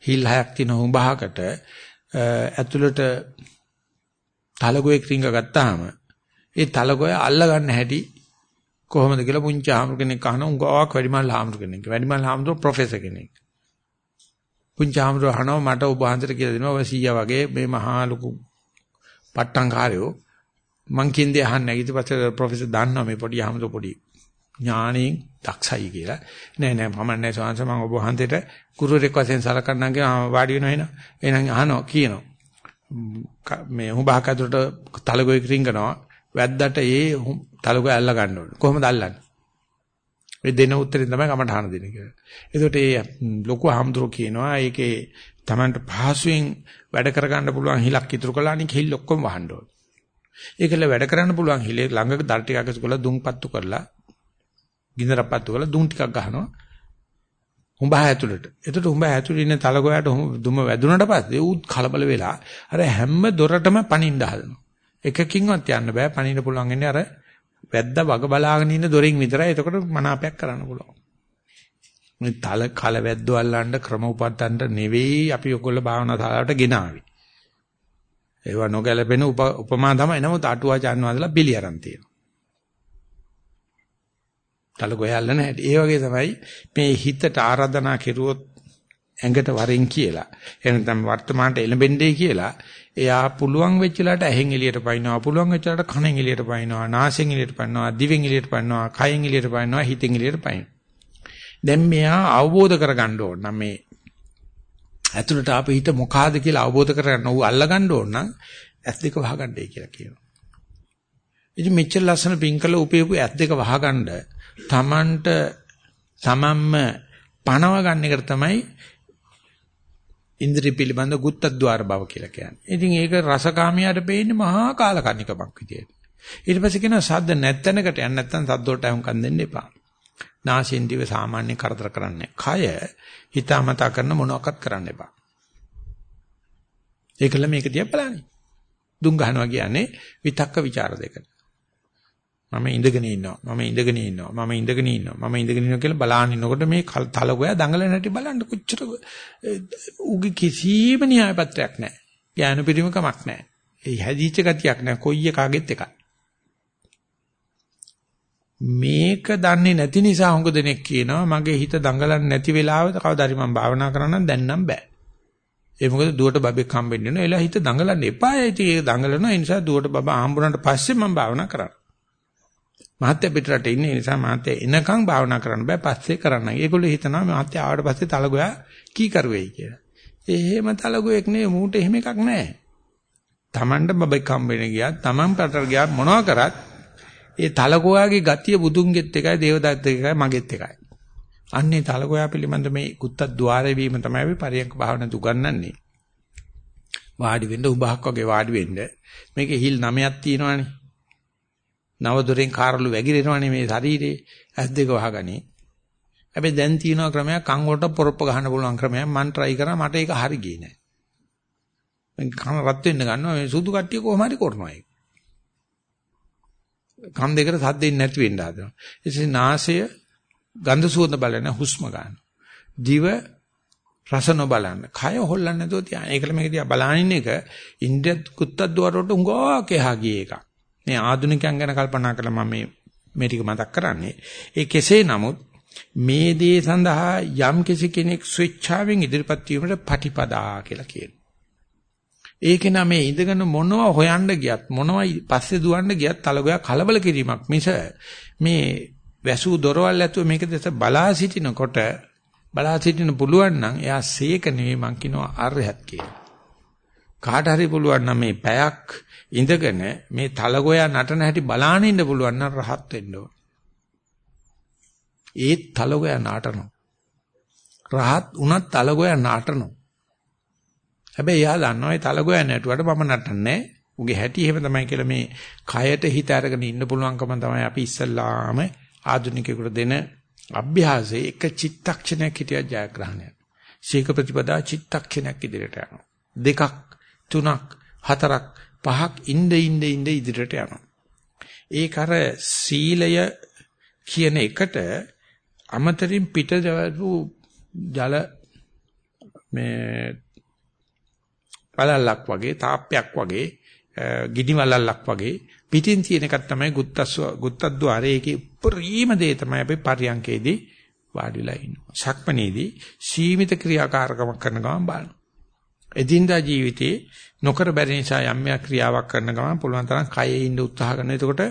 හිල් හයක් තියෙන හුඹහකට ඇතුළට තලගොයෙක් රිංග ගත්තාම ඒ තලගොය අල්ල ගන්න හැටි කොහොමද කියලා පුංචි ආමරු කෙනෙක් අහන උංගාවක් වැඩිමල් ආමරු කෙනෙක්. වැඩිමල් ආමරු ප්‍රොෆෙසර් කෙනෙක්. පුංචි ආමරු අහනවා මට ඔබ වහන්සේට කියලා දෙනවා ඔය සීයා වගේ මේ මහා ලොකු පට්ටංකාරයෝ මං කියන්නේ අහන්නේ ඊට පස්සේ ප්‍රොෆෙසර් දන්නවා මේ පොඩි ආමතු පොඩි ඥාණයෙන් දක්ෂයි කියලා. නෑ නෑ මම නෑ සෝංශ මම ඔබ වහන්සේට කුරුරෙක් වශයෙන් සලකන්නම් කියලා වාඩි වෙනවා එන. එහෙනම් අහනවා කියනවා. මේ හුඹහක් ඇතුළට තලගොයෙක් රිංගනවා. වැද්දට ඒ තලගොය අල්ල ගන්න ඕනේ. කොහොමද අල්ලන්නේ? මේ දෙන උත්තරේ තමයි කමටහන දෙන්නේ කියලා. එතකොට ඒ ලොකු හාමුදුරුවෝ කියනවා ඒකේ Tamanට පහසුවෙන් වැඩ කරගන්න පුළුවන් හිලක් ඉතුරු කළා අනික හිල් ඔක්කොම වහන්න ඕනේ. ඒකල වැඩ කරන්න පුළුවන් හිලේ ළඟ දර ටිකක් එකතු කරලා දුම්පත්තු කරලා ගින්දරපත්තු කරලා දුම් ටිකක් ගහනවා. උඹ ඇතුළට. එතකොට උඹ ඇතුළේ ඉන්න තලගොයාට දුම වැදුනට පස්සේ ඌ කලබල වෙලා අර හැම දොරටම පනින්න හදනවා. එකකින්වත් යන්න බෑ පනින්න පුළුවන් ඉන්නේ අර වැද්දා වග බලාගෙන ඉන්න දොරින් විතරයි. එතකොට මනාපයක් කරන්න පුළුවන්. මේ තල කල වැද්දෝ අල්ලන්න ක්‍රම උපත්තන්ට නෙවෙයි අපි ඔයගොල්ලෝ භාවනා ශාලාවට ගෙනාවේ. ඒවා නොගැලපෙන උපමා තමයි. නමුත් අටුවාචාන් වහන්සේලා පිළි අරන් තියෙනවා. තල ගොයල්ල නැහැ. ඒ වගේ තමයි මේ හිතට ආරාධනා කෙරුවොත් ඇඟට වරෙන් කියලා. එහෙනම් තමයි වර්තමානට එළඹෙන්නේ කියලා. එයා පුළුවන් වෙච්ච වෙලාවට ඇහෙන් එළියට පයින්නවා. පුළුවන් වෙච්ච වෙලාවට කනෙන් එළියට පයින්නවා. නාසයෙන් එළියට පයින්නවා. දිවෙන් එළියට පයින්නවා. කයෙන් එළියට පයින්නවා. හිතෙන් එළියට පයින්නවා. දැන් මෙයා අවබෝධ කරගන්න ඕන නම් මේ ඇතුළට ආපු හිත මොකාද කියලා අවබෝධ කරගන්න ඌ අල්ලගන්න ඕන නම් ඇස් දෙක වහගන්නයි කියලා කියනවා. ඉතින් මෙච්චර ලස්සන පිංකල උපයපු ඇස් දෙක වහගන්න තමන්ට තමන්ම පණව ගන්න එකට තමයි ඉන්ද්‍රිය පිළිබඳ ගුත්තද්්වාර බව කියලා කියන්නේ. ඉතින් ඒක රසකාමියාට පේන්නේ මහා කාලකන්නිකමක් විදියට. ඊට පස්සේ කියනවා සද්ද නැත්තැනකට යන්න නැත්තම් සද්ද වලට අහුම්කම් දෙන්න එපා. නාසයෙන් දිව සාමාන්‍ය කරදර කරන්නේ. කය හිතාමතා කරන මොනවාක්වත් කරන්න එපා. ඒකල මේක දිහා බලන්නේ. දුම් ගහනවා කියන්නේ විතක්ක ਵਿਚාර දෙකට. මම ඉඳගෙන ඉන්නවා. මම ඉඳගෙන ඉන්නවා. මම ඉඳගෙන ඉන්නවා. මම ඉඳගෙන ඉන්නවා කියලා බලාගෙන ඉන්නකොට මේ තලගොයා දඟලන හැටි බලන්න කොච්චර උගේ කිසිම න්‍යාය පත්‍රයක් නැහැ. ඥාන පිරිමකමක් නැහැ. ඒ හැදිච්ච ගතියක් නැහැ. කොයි එකාගෙත් එකයි. මේක දන්නේ නැති නිසා හුඟ දෙනෙක් කියනවා මගේ හිත දඟලන්නේ නැති වෙලාවට කවදාරි මම භාවනා කරන්න දැන් නම් බෑ. ඒ මොකද දුවට බබෙක් හම්බෙන්න වෙනවා. එලා හිත දඟලන්න එපා. ඉතින් ඒක දඟලනවා. ඒ නිසා දුවට බබා හම්බුනට පස්සේ මම භාවනා කරන්න. මහත්ය පිටරට ඉන්නේ ඒ නිසා මහත්ය එනකන් භාවනා කරන්න බෑ. පස්සේ කරන්න. ඒගොල්ලෝ හිතනවා මහත්ය ආවට පස්සේ තලගොයා කී කරුවේයි කියලා. එහෙම තලගොයෙක් නෙවෙයි මූට එහෙම එකක් නැහැ. Tamanට බබෙක් හම්බෙන්න ගියා. Taman පටර ගියා මොනවා කරත් ඒ තලගොයාගේ ගතිය බුදුන්ගෙත් එකයි දේවදත්ත එකයි මගෙත් එකයි. අන්නේ තලගොයා පිළිබඳ මේ කුත්තත් ద్వාරේ වීම තමයි අපි පරියන්ක භාවනා දුගන්නන්නේ. වාඩි වෙන්න උබහක් වගේ වාඩි වෙන්න. මේකේ හිල් නමයක් තියෙනවානේ. නව දොරෙන් කාරළු වැగిරෙනවානේ මේ ශරීරේ. ඇස් දෙක වහගනි. හැබැයි දැන් තියෙන ක්‍රමයක් කන් වලට පොරොප්ප ගන්න පුළුවන් ක්‍රමයක් මම try කරා මට ඒක හරි ගියේ නෑ. මම කන රත් වෙන්න ගන්නවා මේ සුදු කට්ටිය කොහොම හරි කරනවා ඒක. කන් දෙකට සද්දෙන්නේ නැති වෙන්න හදනවා. එසේ නාසය ගන්ධ සුවඳ බලන හුස්ම ගන්න. දිව රස නොබලන්න. කය හොල්ලන්නේ නැතුව තියාන. ඒකල මේක දිහා බලනින් එක ඉන්ද්‍රිය කුත්තද්වාරවලට උංගා කෙහා ගිය එකක්. මේ ආධුනිකයන් ගැන කල්පනා කළා මම මේ මේ ටික මතක් කරන්නේ. ඒ කෙසේ නමුත් මේ දේ සඳහා යම් කිසි කෙනෙක් ස්විච්ඡාවෙන් ඉදිරිපත් වීමට පටිපදා කියලා කියනවා. ඒක නම් මේ ඉඳගෙන මොනවා හොයන්න ගියත් මොනවා පස්සේ දුවන්න ගියත් තලගොයා කලබල කිරීමක් මිස මේ වැසූ දොරවල් ඇතුව මේක දැස බලා සිටිනකොට බලා සිටින්න පුළුවන් නම් එයා සීක නෙවෙයි මං කියනවා අරහත් කියලා. කාට හරි පුළුවන් නම් මේ පැයක් ඉඳගෙන මේ තලගොයා නටන හැටි බලාගෙන ඉන්න පුළුවන් නම් රහත් වෙන්න ඕන. ඒත් තලගොයා නටනවා. රහත් උනත් තලගොයා නටනවා. හැබැයි එයා දන්නවා ඒ තලගොයා නැටුවට මම නටන්නේ උගේ හැටි එහෙම තමයි කියලා මේ කයට හිත අරගෙන ඉන්න පුළුවන්කම තමයි අපි ඉස්සල්ලාම ආධුනිකයෙකුට දෙන අභ්‍යාසයේ එක චිත්තක්ෂණයක් හිටිය ජයග්‍රහණය. ශීක ප්‍රතිපදා චිත්තක්ෂණයක් ඉදිරියට යනවා. දෙකක් තුනක් හතරක් පහක් ඉnde ඉnde ඉnde ඉදිරියට යනවා. ඒක අර සීලය කියන එකට අමතරින් පිට ජල මේ වලල්ලක් වගේ තාප්පයක් වගේ ගිනි වලල්ලක් වගේ පිටින් තියෙන එකක් තමයි ගුත්තස්ව ගුත්තද්්වාරයේ ඒකේ උපරිම දේ තමයි අපි පරියන්කේදී වාඩිලා ඉන්නවා. ශක්මනේදී සීමිත ක්‍රියාකාරකමක් කරන ගමන් බලන්න. එදින්දා ජීවිතේ නොකර බැරි නිසා යම් ක්‍රියාවක් කරන ගමන් පුළුවන් තරම් කයේ ඉන්න උත්සාහ කරනවා. එතකොට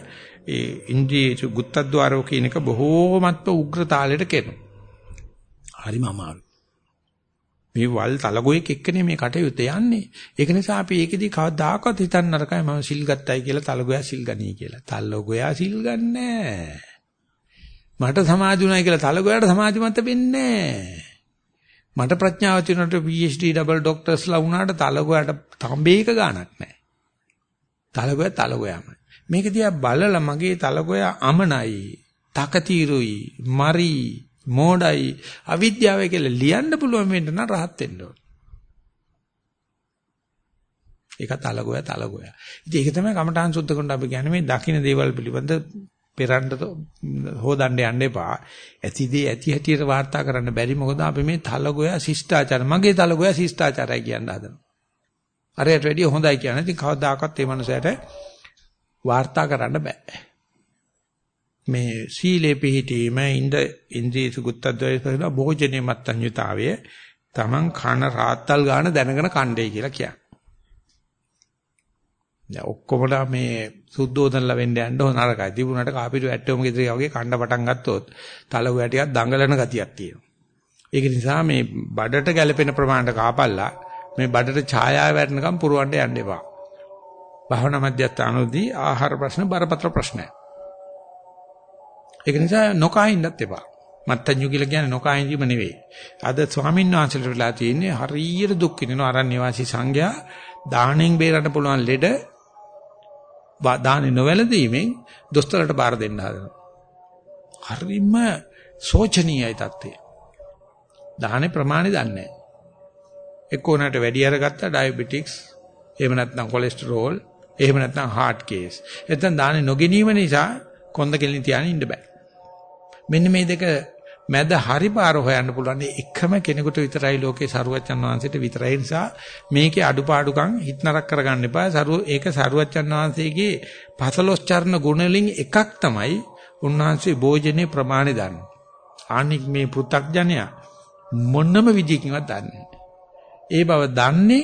ඒ ඉන්ද්‍රිය ගුත්තද්්වාරෝ කියන එක බොහෝමත්ව උග්‍ර තාලෙට කෙරෙනවා. හරිම අමාරුයි. මේ වල් තලගොයෙක් එක්කනේ මේ කටයුත්ත යන්නේ. ඒක නිසා අපි ඒකෙදි කවදාකවත් හිතන්න නරකයි මම සිල් ගත්තයි කියලා තලගොයා සිල් ගනී කියලා. තලගොයා සිල් ගන්නෑ. මට සමාධි උනායි කියලා තලගොයාට සමාධිමත් වෙන්නේ මට ප්‍රඥාව තියෙනට PhD ඩබල් ડોක්ටර්ස්ලා වුණාට තලගොයාට තඹේක ගාණක් නැහැ. තලගොයා තලගොයාමයි. මේක දිහා බලලා මගේ තලගොයා අමනයි, තකතිරුයි, මරි මෝඩයි අවිද්‍යාවයි කියලා ලියන්න පුළුවන් වෙන්න නම් රහත් වෙන්න ඕන. ඒක තලගොය තලගොය. ඉතින් ඒක තමයි කමඨාන් සුද්ධ කරන අපි කියන්නේ මේ දකින්න දේවල් පිළිබඳ පෙරන්න හොදන්න යන්න එපා. ඇතිදී ඇති හැටියට වාර්තා කරන්න බැරි මොකද අපි මේ තලගොය ශිෂ්ටාචාර මගේ තලගොය ශිෂ්ටාචාරයි කියන හදනවා. අරයට වැඩිය හොඳයි කියන්නේ. ඉතින් කවදාකවත් මේ මනුස්සයාට වාර්තා කරන්න බෑ. මේ සීලේ පිහිටීම ඉන්ද ඉන්ද්‍රිය සුගතද්වය කියලා භෝජනේ මත්තඤ්‍යතාවය Taman කන රාත්තල් ගන්න දැනගෙන කණ්ඩේ කියලා කියන්නේ. දැන් ඔක්කොමලා මේ සුද්ධෝදනලා වෙන්න යන්න හොන නරකයි. තිබුණාට කාපිරු ඇට්ටෝම ගෙදර වගේ කණ්ඩ පටන් ගත්තොත් තලව ඇටියක් දඟලන ගතියක් තියෙනවා. ඒක නිසා මේ බඩට ගැළපෙන ප්‍රමාණයට කාපල්ලා මේ බඩට ඡායාව වැටෙනකම් පුරවන්න යන්න එපා. භාවනා මධ්‍යස්ථානෝදී ආහාර ප්‍රශ්න බරපතල ප්‍රශ්නයක්. ඒක නිසා නොකා ඉන්නත් එපා. මත්තඤ්ඤු කියලා කියන්නේ නොකා ඉඳීම නෙවෙයි. අද ස්වාමීන් වහන්සේට වෙලා තියෙන්නේ හරියට දුක් විඳිනවා අරණ්‍ය වාසී සංඝයා දාණයෙන් බේරන්න පුළුවන් ලෙඩ දානෙ නොවැළඳීමෙන් දොස්තරට බාර දෙන්න හදනවා. හරිම සෝචනීයයි தත්ත්වය. දාහනේ ප්‍රමාණය දන්නේ නැහැ. එක්කෝනට වැඩි අරගත්තා ඩයබටික්ස් එහෙම නැත්නම් කොලෙස්ටරෝල්, එහෙම නැත්නම් heart case. එතෙන් දාන්නේ නොගැනීම නිසා කොන්ද කෙලින් තියාගෙන ඉන්න බෑ. මෙන්න මේ දෙක මැද හරි පාර හොයන්න පුළුවන් එකම කෙනෙකුට විතරයි ලෝකේ සරුවච්චන් වහන්සේට විතරයි නිසා මේකේ අඩුපාඩුකම් හිත නරක කරගන්න එපා සරුව ඒක සරුවච්චන් වහන්සේගේ පසලොස් චරණ ගුණ වලින් එකක් තමයි උන්වහන්සේ භෝජනේ ප්‍රමාණය දන්නේ. අනික් මේ පෘ탁ජනයා මොනම විදියකින්වත් දන්නේ ඒ බව දන්නේ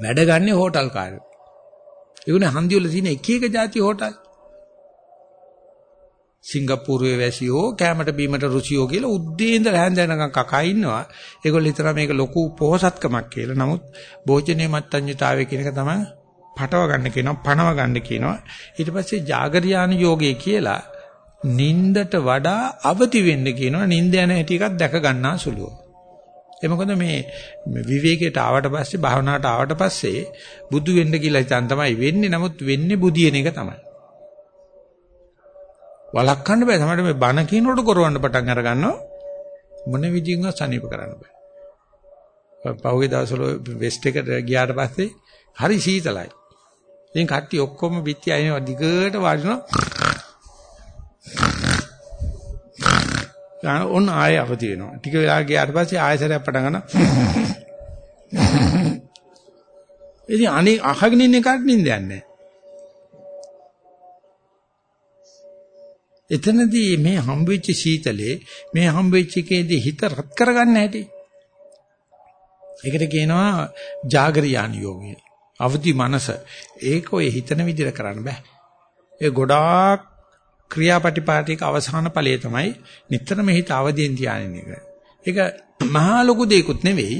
වැඩ ගන්නේ හෝටල් කාර්යෝ. ඒගොල්ලෝ හන්දි වල තියෙන එක එක જાති හෝටල්. සිංගප්පූරුවේ වැසියෝ කැමට බීමට රුචියෝ කියලා උද්දී ඉඳලා හැන්දැනකම් කකා ඉන්නවා. ඒගොල්ලෝ හිතනවා මේක ලොකු පොහසත්කමක් කියලා. නමුත් භෝජනයේ මත්ඤ්‍යතාවය කියන එක තමයි පටව ගන්න කියනවා, පණව ගන්න කියනවා. ඊට පස්සේ జాగරියාන යෝගයේ කියලා නින්දට වඩා අවදි වෙන්න කියනවා. නින්ද යන හැටි එකක් දැක ගන්නා සුළුව. ඒ මොකද මේ විවේකයට ආවට පස්සේ භාවනාවට ආවට පස්සේ බුදු වෙන්න කියලා හිතන් තමයි වෙන්නේ. නමුත් වෙන්නේ බුදියන එක තමයි. වළක්වන්න බෑ. තමයි මේ බණ කියනකොට කරවන්න පටන් අර ගන්නවා. මොන විදිහින්වත් සනීප කරන්න බෑ. පහුගිය දවස්වල වෙස්ට් එකට ගියාට පස්සේ හරි සීතලයි. ඉතින් කට්ටිය ඔක්කොම පිටි අයින දිගට වාඩිනවා. ඔන්න ආයෙ අවදි වෙනවා. ටික වෙලා ගියාට පස්සේ ආයෙසරයක් පටන් ගන්නවා. ඉතින් අනේ අහගෙන ඉන්න එකට නිින්දයක් එතනදී මේ හම්බෙච්ච සීතලේ මේ හම්බෙච්ච එකේදී හිත රත් කරගන්න හැටි. ඒකට කියනවා జాగරියාන යෝගය. අවදි මනස. ඒක ඔය හිතන විදිහට කරන්න බෑ. ඒ ගොඩාක් ක්‍රියාපටිපාටික අවසාන ඵලයේ තමයි නිතරම හිත අවදියෙන් තියාගෙන එක. ඒක මහා ලොකු දෙයක්ුත් නෙවෙයි.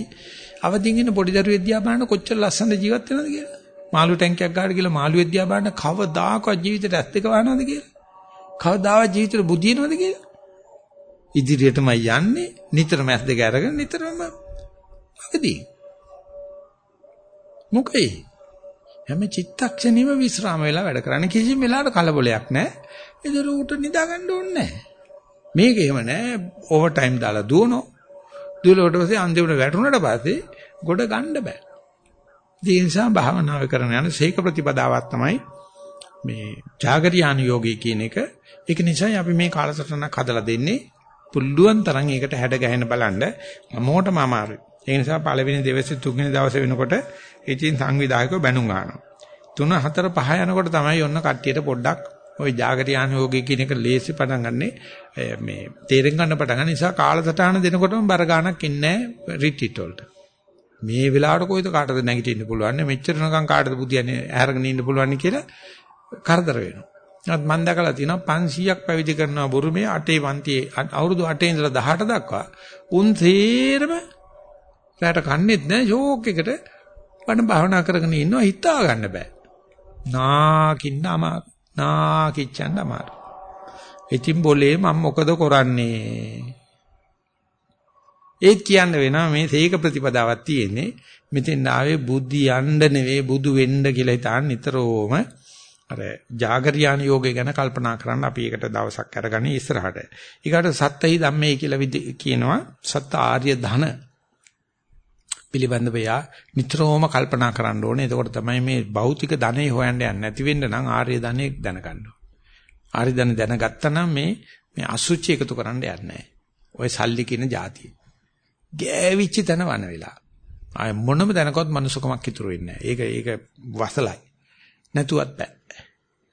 අවදින් ඉන්න පොඩි දරුවෙක් දිහා බලන කොච්චර ලස්සන ජීවත් වෙනවද කියලා. මාළු ටැංකියක් ගාඩ කියලා මාළුවෙක් දිහා බලන කවදාකවත් ජීවිතේට ඇස් දෙක වහනවද කියලා. කවදාවත් ජීවිතේ බුදිනවද කියලා? ඉදිරියටමයි යන්නේ නිතරම ඇස් දෙක අරගෙන නිතරම අවදි. මොකයි? හැම චිත්තක්ෂණෙම විස්රාම වෙලා වැඩ කරන්න කිසිම වෙලාවක කලබලයක් නැහැ. ඒතර උට නිදා ගන්න ඕනේ නැහැ. මේක එහෙම නැහැ. ඕවර් ටයිම් දාලා දුවනෝ. දුවලට පස්සේ අන්තිමට වැටුණාට පස්සේ ගොඩ ගන්න බෑ. ඒ නිසා භාවනාව කරන යන සීක ප්‍රතිපදාවක් තමයි මේ జాగරියාන යෝගී කියන එක ඒක නිසායි අපි මේ කාලසටහනක් හදලා දෙන්නේ පුළුවන් තරම් ඒකට හැඩ ගැහෙන බලන්න හැමෝටම අමාරුයි. ඒ නිසා පළවෙනි දවසේ තුන්වෙනි දවසේ වෙනකොට ඉතින් සංවිධායකව බැනුම් ගන්නවා. 3 4 5 යනකොට තමයි ඔන්න කට්ටියට පොඩ්ඩක් ওই జాగරියාන යෝගී කියන එක ලේසි පටන් ගන්නෙ මේ තේරෙන් ගන්න පටන් ගන්න නිසා කාලසටහන දෙනකොටම බර ගන්නක් ඉන්නේ රිට්‍රීට් වලට. මේ වෙලාවට කොයිද කාටද නැගිටින්න පුළුවන් මෙච්චර නකම් කාටද පුතියන්නේ ඇහැරගෙන ඉන්න පුළුවන් කියලා කරදර වෙනවා. නමුත් මම දැකලා තියෙනවා 500ක් පැවිදි කරනවා බුරුමේ 8 පන්තියේ අවුරුදු 8 ඉඳලා 18 දක්වා උන් තේරම රැට කන්නේත් නැහැ ෂෝක් එකට වඩ භාවනා කරගෙන ඉන්නවා හිතා ගන්න බෑ. නාකින්න අමාරු. නාකිච්චන්න අමාරු. ඉතින් બોලේ මම මොකද කරන්නේ? ඒත් කියන්න වෙනවා මේ තේක ප්‍රතිපදාවක් තියෙන්නේ. මෙතෙන් ආවේ බුද්ධි යන්න නෙවෙයි බුදු වෙන්න කියලා හිතාන නිතරම අර జాగරියාන යෝගය ගැන කල්පනා කරන්න අපි ඒකට දවසක් අරගන්නේ ඉස්සරහට. ඊගාට සත්ත්‍යි ධම්මේ කියලා කියනවා සත් ආර්ය ධන පිළිබඳව යා නිතරම කල්පනා කරන්න ඕනේ. එතකොට තමයි මේ භෞතික ධනෙ හොයන්න යන්නේ නැති වෙන්න නම් ආර්ය ධනෙ දැනගන්න ඕනේ. ආර්ය ධන දැනගත්තා නම් මේ මේ අසුචි එකතු කරන්න යන්නේ ඔය සල්ලි කියන જાතිය. ගෑවිච්ච තන වන වෙලා. ආය මොනම දැනකවත් මනුස්සකමක් ඉතුරු වෙන්නේ නැහැ. ඒක ඒක වසලයි. නැතුවත් බෑ.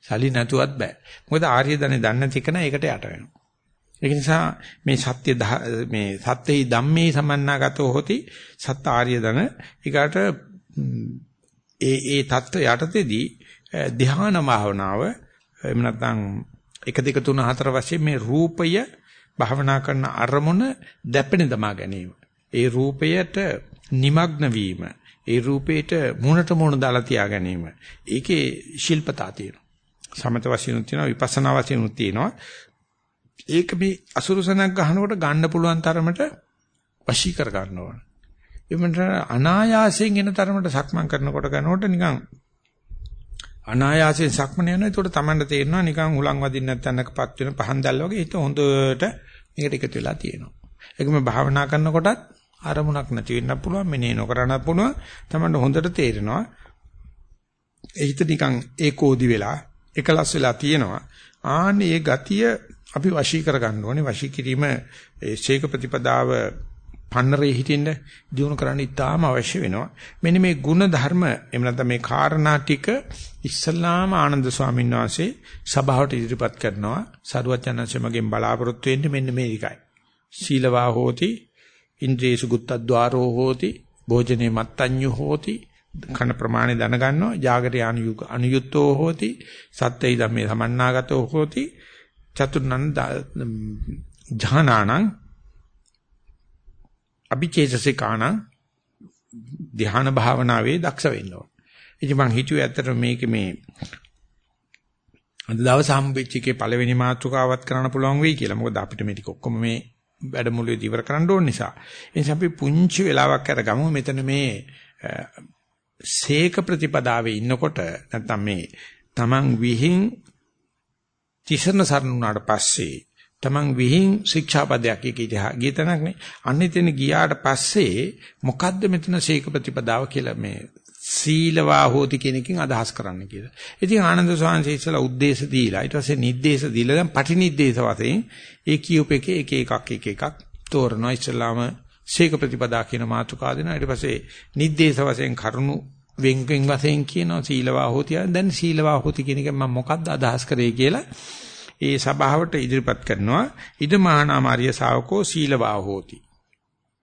සල්ලි නැතුවත් බෑ. මොකද ආර්ය ධනෙ දන්නේ නැති කෙනා ඒකට යට වෙනවා. ඒක නිසා මේ සත්‍ය මේ සත්‍යයි ධම්මේ සමන්නාගතෝ හොති සත් ආර්ය ධන ඊකට ඒ ඒ தত্ত্ব යටතේදී ධ්‍යාන භාවනාව එහෙම නැත්නම් 1 2 3 4 වශයෙන් මේ රූපය භාවනා කරන අරමුණ දැපෙන දමා ගැනීම. ඒ රූපයට নিমগ্ন වීම. ඒ රූපයට මුණට මුණ දාලා තියා ගැනීම. ඒකේ ශිල්පතා තියෙනවා. සමත වශයෙන් තියෙනවා විපස්සනා වශයෙන් තියෙනවා. ඒක මේ අසුරුසනක් ගහනකොට ගන්න පුළුවන් තරමට වශී කර ගන්න ඕන. එමන්ට අනායාසයෙන් එන තරමට සක්මන් කරනකොට ගන්නකොට නිකන් අනායාසයෙන් සක්මන යනවා. ඒකට Tamanට තේරෙනවා නිකන් හුලං වදින්න නැත්නම්කපත් වෙන පහන් දැල් වගේ හිත හොඳට මේකට එකතු වෙලා තියෙනවා. ඒකම භාවනා කරනකොටත් අරමුණක් නැති වෙන්න පුළුවන් මෙනේ නොකරනත් පුළුවන් තමයි හොඳට තේරෙනවා ඒ හිත නිකන් ඒකෝදි වෙලා එකලස් වෙලා තියෙනවා ආන්නේ ඒ ගතිය අපි වශී කරගන්න ඕනේ වශී කිරීම ඒ ශේක ප්‍රතිපදාව පන්නරේ හිටින්න දිනු කරන්න ඉතාම අවශ්‍ය වෙනවා. මෙන්න මේ ಗುಣ ධර්ම එහෙම නැත්නම් මේ කාරණා ටික ඉස්සල්ලාම ආනන්ද ස්වාමීන් වහන්සේ සභාවට ඉදිරිපත් කරනවා. සරුවචනන්සේ මගෙන් බලාපොරොත්තු වෙන්නේ මෙන්න මේ එකයි. සීලවා හෝති, ඉන්ද්‍රියසු ගුත්තද්්වාරෝ හෝති, භෝජනේ මත්තඤ්ඤු හෝති, කන ප්‍රමාණය දැනගන්නවා. ජාගරය අනුයුග අනුයුක්තෝ හෝති, සත්‍යයි ධම්මේ සමන්නාගතෝ හෝති, චතුර්ණන් ඥානානං අභිචේතසිකාණ ධ්‍යාන භාවනාවේ දක්ෂ වෙන්න ඕන. ඉතින් මං හිතුවේ ඇත්තට මේක මේ අද දවස් හම්බෙච්ච එකේ පළවෙනි මාතෘකාවත් කරන්න පුළුවන් වෙයි කියලා. මොකද අපිට මේ ටික ඔක්කොම මේ වැඩමුළුවේදී ඉවර කරන්න ඕන නිසා. ඒ නිසා අපි පුංචි වෙලාවක් අරගමු මෙතන මේ සීක ප්‍රතිපදාවේ ඉන්නකොට නැත්නම් මේ තමන් විහිං තිසරණ සරණ උනාට පස්සේ තමන් විහිං ශික්ෂාපදයක් එක ඉතිහා ගීතනක් නේ අන්නෙතන ගියාට පස්සේ මොකද්ද මෙතන සීක ප්‍රතිපදාව කියලා මේ සීලවා හෝති කියන එකෙන් අදහස් කරන්න කියලා. ඉතින් ආනන්ද සාංශය ඉස්සලා උද්දේශ දීලා ඊට පස්සේ නිर्देश දීලා දැන් පටිනිर्देश වශයෙන් ඒ කියූප එකේ එක එකක් එක එකක් තෝරනවා ඉස්සලාම සීක ප්‍රතිපදා කියන මාතෘකාව දෙනවා. ඊට පස්සේ නිද්දේශ වශයෙන් කරුණු වෙන්කෙන් වශයෙන් කියනවා සීලවා හෝති. දැන් සීලවා හෝති කියන එක මම මොකද්ද අදහස් කරේ කියලා ඒ සභාවට ඉදිරිපත් කරනවා. ඉද මහානාමාරිය ශාවකෝ සීලවා හෝති.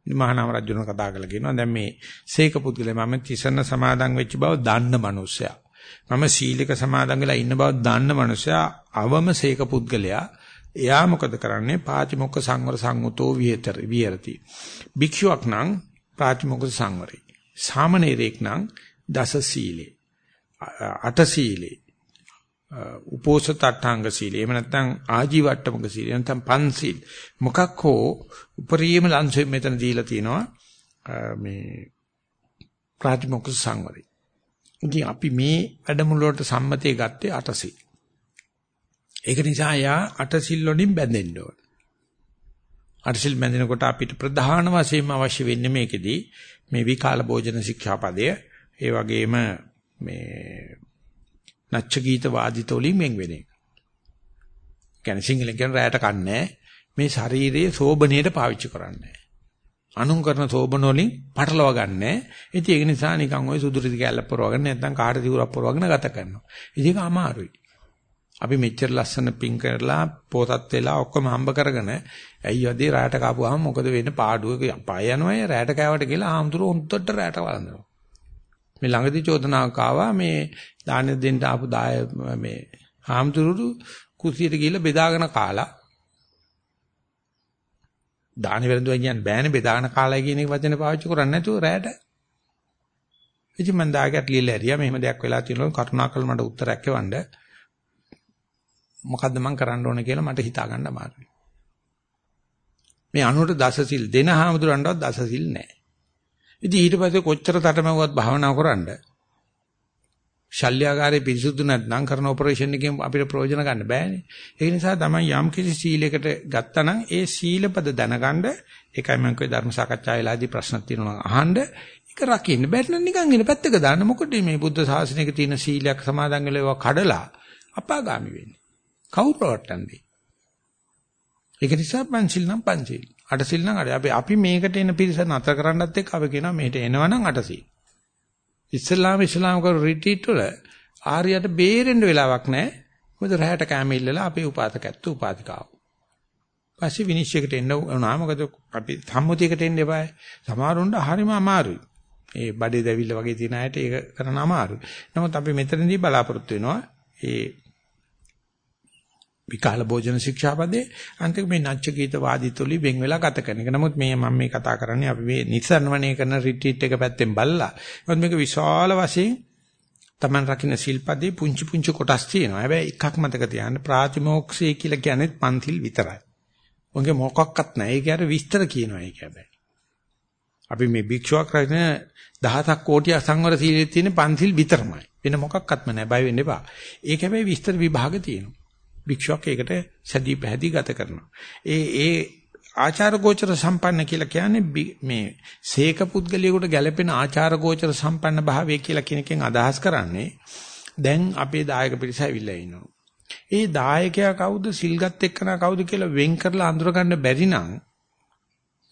මහානාම රජුන කතා කරලා කියනවා දැන් මේ සීක පුද්ගලයා මම තිසරණ සමාදන් වෙච්ච බව දන්න මනුස්සයා. මම සීලක සමාදන් වෙලා ඉන්න බව දන්න මනුස්සයා අවම සීක පුද්ගලයා එයා මොකද කරන්නේ පාතිමොක්ඛ සංවර සංගතෝ විහෙතර විහෙරති. භික්ෂුවක් නම් පාතිමොක්ඛ සංවරේ. සාමණේරෙක් නම් දස සීලේ. අට සීලේ. උපෝසත අටාංග සීලය. එහෙම නැත්නම් ආජීවට්ටමක සීලය. නැත්නම් පන්සිල්. මොකක් හෝ උපරිම ලංසෙ මෙතන දීලා තිනවා මේ ප්‍රාතිමොක්ඛ සංවරය. ඉතින් අපි මේ වැඩමුළුවට සම්මතය ගත්තේ අටසිල්. ඒක නිසා යා අටසිල් වලින් බැඳෙන්න ඕන. අටසිල් බැඳෙනකොට අපිට ප්‍රධාන වශයෙන්ම අවශ්‍ය වෙන්නේ මේකෙදී මේ විකාල භෝජන ශික්ෂාපදය ඒ වගේම මේ නච්ච ගීත වාදිත වලින් වෙන් වෙන එක. කියන්නේ සිංහලෙන් කියන රැයට කන්නේ මේ ශරීරයේ සෝබනේට පාවිච්චි කරන්නේ. අනුන් කරන සෝබන වලින් පටලවා ගන්නෑ. ඉතින් ඒක නිසා නිකන් ওই සුදුරිදි කැල්ල පොරවගෙන නැත්නම් කාට දිවුරක් පොරවගෙන ගත කරනවා. ඉතින් ඒක අමාරුයි. අපි මෙච්චර ලස්සන පින් කරලා පොතත් වෙලා ඔක්කොම හම්බ කරගෙන ඇයි යදී රැයට කාපුවාම මොකද වෙන්නේ? පාඩුවක පාය යනවා රැයට කෑවට කියලා ආම්තුරු උන්ටට රැයට වළඳනවා. මේ ළඟදී චෝදනාවක් ආවා මේ දාන දෙන්න ආපු දාය මේ හාමුදුරුවෝ කුසියට ගිහිල්ලා බෙදාගෙන කාලා දාන වෙලඳුවා කියන්නේ බෑනේ බෙදාගෙන කාලා කියන එක වචනේ පාවිච්චි කරන්නේ නැතුව රැයට ඉතින් මම දාගට ලියලා ඇරියා. මෙහෙම දෙයක් වෙලා තියෙනවා. කරුණාකර මට උත්තරයක් එවන්න. මොකද්ද මම කරන්න ඕනේ කියලා මට හිතා ගන්න අමාරුයි මේ අනුවට දසසිල් දෙන හාමුදුරන්ටවත් දසසිල් නැහැ ඉතින් ඊට පස්සේ කොච්චර තටමැව්වත් භාවනා කරන්න ශල්‍යකාරයේ පිරිසුදු නැත්නම් කරන ඔපරේෂන් එකෙන් අපිට ප්‍රයෝජන ගන්න බෑනේ. ඒ නිසා තමයි යම් කිසි සීලයකට ගත්තනම් ඒ සීලපද දැනගන්න ඒකයි මම කිව්වේ ධර්ම සාකච්ඡාවේලාදී ප්‍රශ්න තියෙනවා අහන්න ඒක රකින්න බැරි නම් නිකන් ඉන පැත්තක දාන්න මොකද මේ බුද්ධ ශාසනයක තියෙන සීලයක් සමාදන් වෙලා කඩලා අපාගාමි වෙන්නේ. කවුරු රවට්ටන්නේ? ඒක නිසා පංචිල් නම් පංචිල්. අටසිල් නම් අර අපි අපි මේකට එන පිරිස නතර කරන්නත් එක්ක අපි කියනවා මෙහෙට එනවනම් අටසිල්. ඉස්ලාම ඉස්ලාම කර රිට්‍රීට් වල ආර්යයට බේරෙන්න වෙලාවක් නැහැ. මොකද රැහැට කැම ඉල්ලලා අපේ උපාසකත්තු උපාධිකාව. පස්සේ විනිශ්චයකට එන්න උනා මොකද අපි සම්මුතියකට එන්න එපායි. සමහරුන්ට හරිම අමාරුයි. ඒ බඩේ දැවිල්ල වගේ තියෙන අයට ඒක කරන්න අමාරුයි. නමුත් අපි මෙතනදී බලාපොරොත්තු වෙනවා ඒ විකාල භෝජන ශික්ෂාපදේ අන්තික මේ නච්ච ගීත වාදිතුලි වෙන් වෙලා ගත කරන එක. නමුත් මේ මම මේ කතා කරන්නේ අපි මේ නිසරණවණේ කරන රිට්‍රීට් එක පැත්තෙන් බලලා. මොකද මේක විශාල වශයෙන් Taman රකින්න සිල්පදේ පුංචි පුංචි කොටස් තියෙනවා. හැබැයි එකක් මතක තියාගන්න ප්‍රාතිමෝක්ෂය කියලා කියන්නේ පන්තිල් විතරයි. ඔගේ මොකක්වත් නැහැ. ඒක අර විස්තර කියනවා ඒක හැබැයි. අපි මේ භික්ෂුවක් රකින්න දහසක් කෝටි අසංවර සීලෙත් තියෙන පන්තිල් විතරමයි. වෙන මොකක්වත්ම නැහැ. බය වෙන්න එපා. ඒක හැබැයි විස්තර විභාග තියෙනවා. භික්ෂුවක් ඒකට සැදී පැහැදී ගත කරනවා. ඒ ඒ ආචාර ගෝචර සම්පන්න කියලා කියන්නේ මේ සීක පුද්ගලියෙකුට ගැළපෙන ආචාර ගෝචර සම්පන්න භාවය කියලා කෙනකින් අදහස් කරන්නේ දැන් අපේ දායක පිරිස ඇවිල්ලා ඉනවා. ඒ දායකයා කවුද සිල්ගත් එක්කනා කවුද කියලා වෙන් කරලා අඳුරගන්න බැරි නම්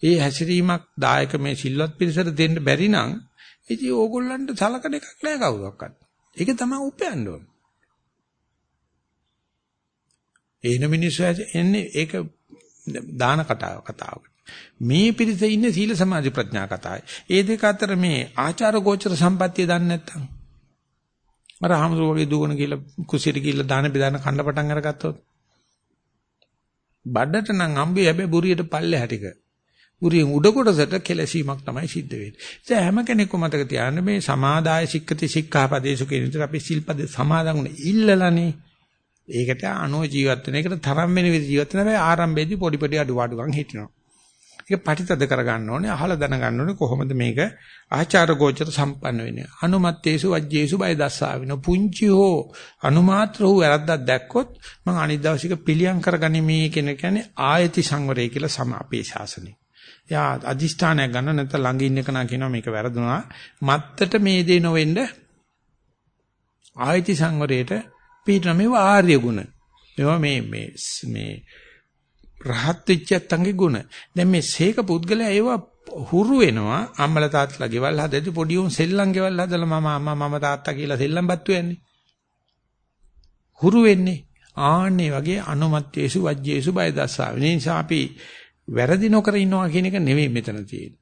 ඒ හැසිරීමක් දායක මේ සිල්වත් පිරිසට දෙන්න බැරි නම් ඉතින් ඕගොල්ලන්ට සලකන එකක් නෑ කවුරක්වත්. ඒක තමයි උපයන්න ඕන. එන මිනිස්සු එන්නේ ඒක දාන කතාව කතාවකට. මේ පිරිසේ ඉන්නේ සීල සමාධි ප්‍රඥා කතාවයි. ඒ දෙක අතර මේ ආචාර ගෝචර සම්පත්තිය දන්නේ නැත්තම් අර හමුදුර වගේ දුවන කියලා කුසියට ගිහිල්ලා දාන බෙදාන කන්න පටන් අරගත්තොත් බඩට නම් හම්බෙයි හැබැයි බුරියට පල්ලෙහා ටික. බුරියෙන් උඩ කොටසට කෙලසීමක් තමයි සිද්ධ වෙන්නේ. ඒ හැම කෙනෙක්ම මතක තියාගන්න මේ සමාදාය සික්කති සික්ඛාපදේශු කියන විදිහට අපි සිල්පද සමාදන් වුණ ඉල්ලලානේ ඒකට අනෝ ජීවත් වෙන එකට තරම් වෙන විදිහ ජීවත් වෙන හැබැයි ආරම්භයේදී පොඩි පොඩි අඩුවාඩුකම් හිටිනවා. ඒක පටිතද කරගන්න ඕනේ අහලා දැනගන්න ඕනේ කොහොමද මේක ආචාර ගෝචර සම්පන්න වෙන්නේ. අනුමත්තේසු වජ්ජේසු බය දස්සාවින පුංචි හෝ අනුමාත්‍ර වූ වැරද්දක් දැක්කොත් මම අනිත් දවසේක පිළියම් කරගනිමි කියන කියන්නේ ආයති සංවරය කියලා සම අපේ ශාසනය. යා අදිෂ්ඨානයක් ගන්න නැත්නම් ළඟ ඉන්න කෙනා කියනවා මේක වැරදුනා. මත්තට මේ දේ නොවෙන්න ආයති සංවරයට පිටන මේවා ආර්ය ගුණ. මේවා මේ මේ මේ රහත් වෙච්චත්තන්ගේ ගුණ. දැන් මේ සීක පුද්ගලයා ඒවා හුරු වෙනවා අම්මලා තාත්තලා ගෙවල් හදද්දි පොඩි උන් සෙල්ලම් ගෙවල් හදලා මම අම්මා මම තාත්තා කියලා සෙල්ලම් බත්තු යන්නේ. හුරු වෙන්නේ ආන්නේ වගේ අනුමත්‍යේසු වජ්ජේසු බය දස්සා. ඒ නිසා අපි වැරදි නොකර ඉන්නවා කියන එක නෙවෙයි මෙතන තියෙන්නේ.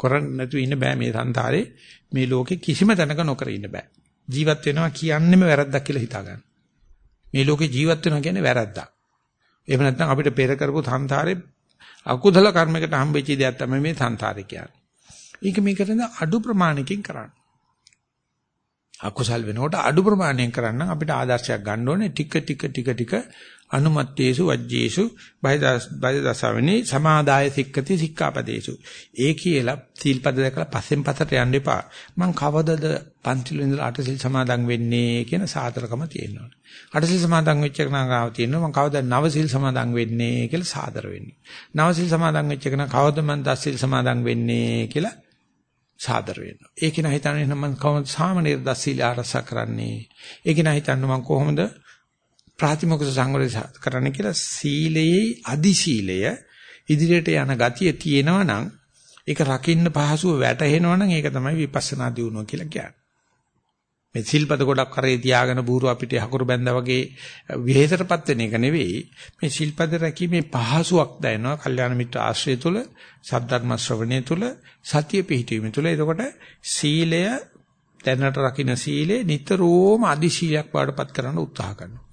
කරන්නේ නැතුව ඉන්න බෑ මේ සංසාරේ මේ ලෝකේ කිසිම තැනක නොකර ඉන්න බෑ. ජීවත් වෙනවා කියන්නේම වැරද්දක් කියලා හිතා ගන්න. මේ ලෝකේ ජීවත් වෙනවා කියන්නේ වැරද්දක්. එහෙම නැත්නම් අපිට පෙර කරපු සංසාරේ අකුසල කර්මයකට හම්බෙච්ච දෙයක් තමයි මේ සංසාරේ කියන්නේ. ඒක මේකට අඩු ප්‍රමාණයකින් කරන්න. අකුසල් වෙනකොට අඩු ප්‍රමාණයෙන් කරන්න අපිට ආදර්ශයක් ගන්න ඕනේ ටික ටික ටික ටික අනුමත්තේසු වජ්ජේසු බයදසවෙනි සමාදාය සික්කති සික්ඛාපදේසු. ඒ කියලා සීල්පද දැකලා පස්සෙන් පස්සට යන්න එපා. මං කවදද පන්තිල ඉඳලා අටසිල් සමාදන් වෙන්නේ කියන සාතරකම තියෙනවා. අටසිල් සමාදන් වෙච්ච කෙනාගාව තියෙනවා. මං කවදද නවසිල් සමාදන් වෙන්නේ කියලා සාදර වෙන්නේ. නවසිල් සමාදන් වෙච්ච කෙනා කවදද මං දසසිල් සමාදන් වෙන්නේ කියලා සාදර වෙනවා. ඒක නා හිතන්නේ මම කොහොමද සාමනීර දසසිල් ආරසා කරන්නේ? ඒක නා හිතන්නේ මං කොහොමද ප්‍රාතිමොක්ෂ සංවරය කරන්න කියලා සීලයේ අදි සීලය ඉදිරියට යන ගතිය තියෙනවා නම් ඒක රකින්න පහසුව වැටහෙනවා නම් ඒක තමයි විපස්සනා දියුණුව කියලා කියන්නේ. මේ සිල්පද ගොඩක් කරේ තියාගෙන බూరు අපිට හකුරු බැඳා වගේ විහෙතරපත් වෙන එක නෙවෙයි. මේ සිල්පද රැකීමේ පහසුවක් දැනෙනවා කල්යාණ මිත්‍ර ආශ්‍රය තුල සද්ධර්ම ශ්‍රවණය තුල සතිය පිහිටීම තුල එතකොට සීලය දැනට රකින්න සීලේ නිතරම අදි සීලයක් වඩපත් කරන්න උත්සාහ කරනවා.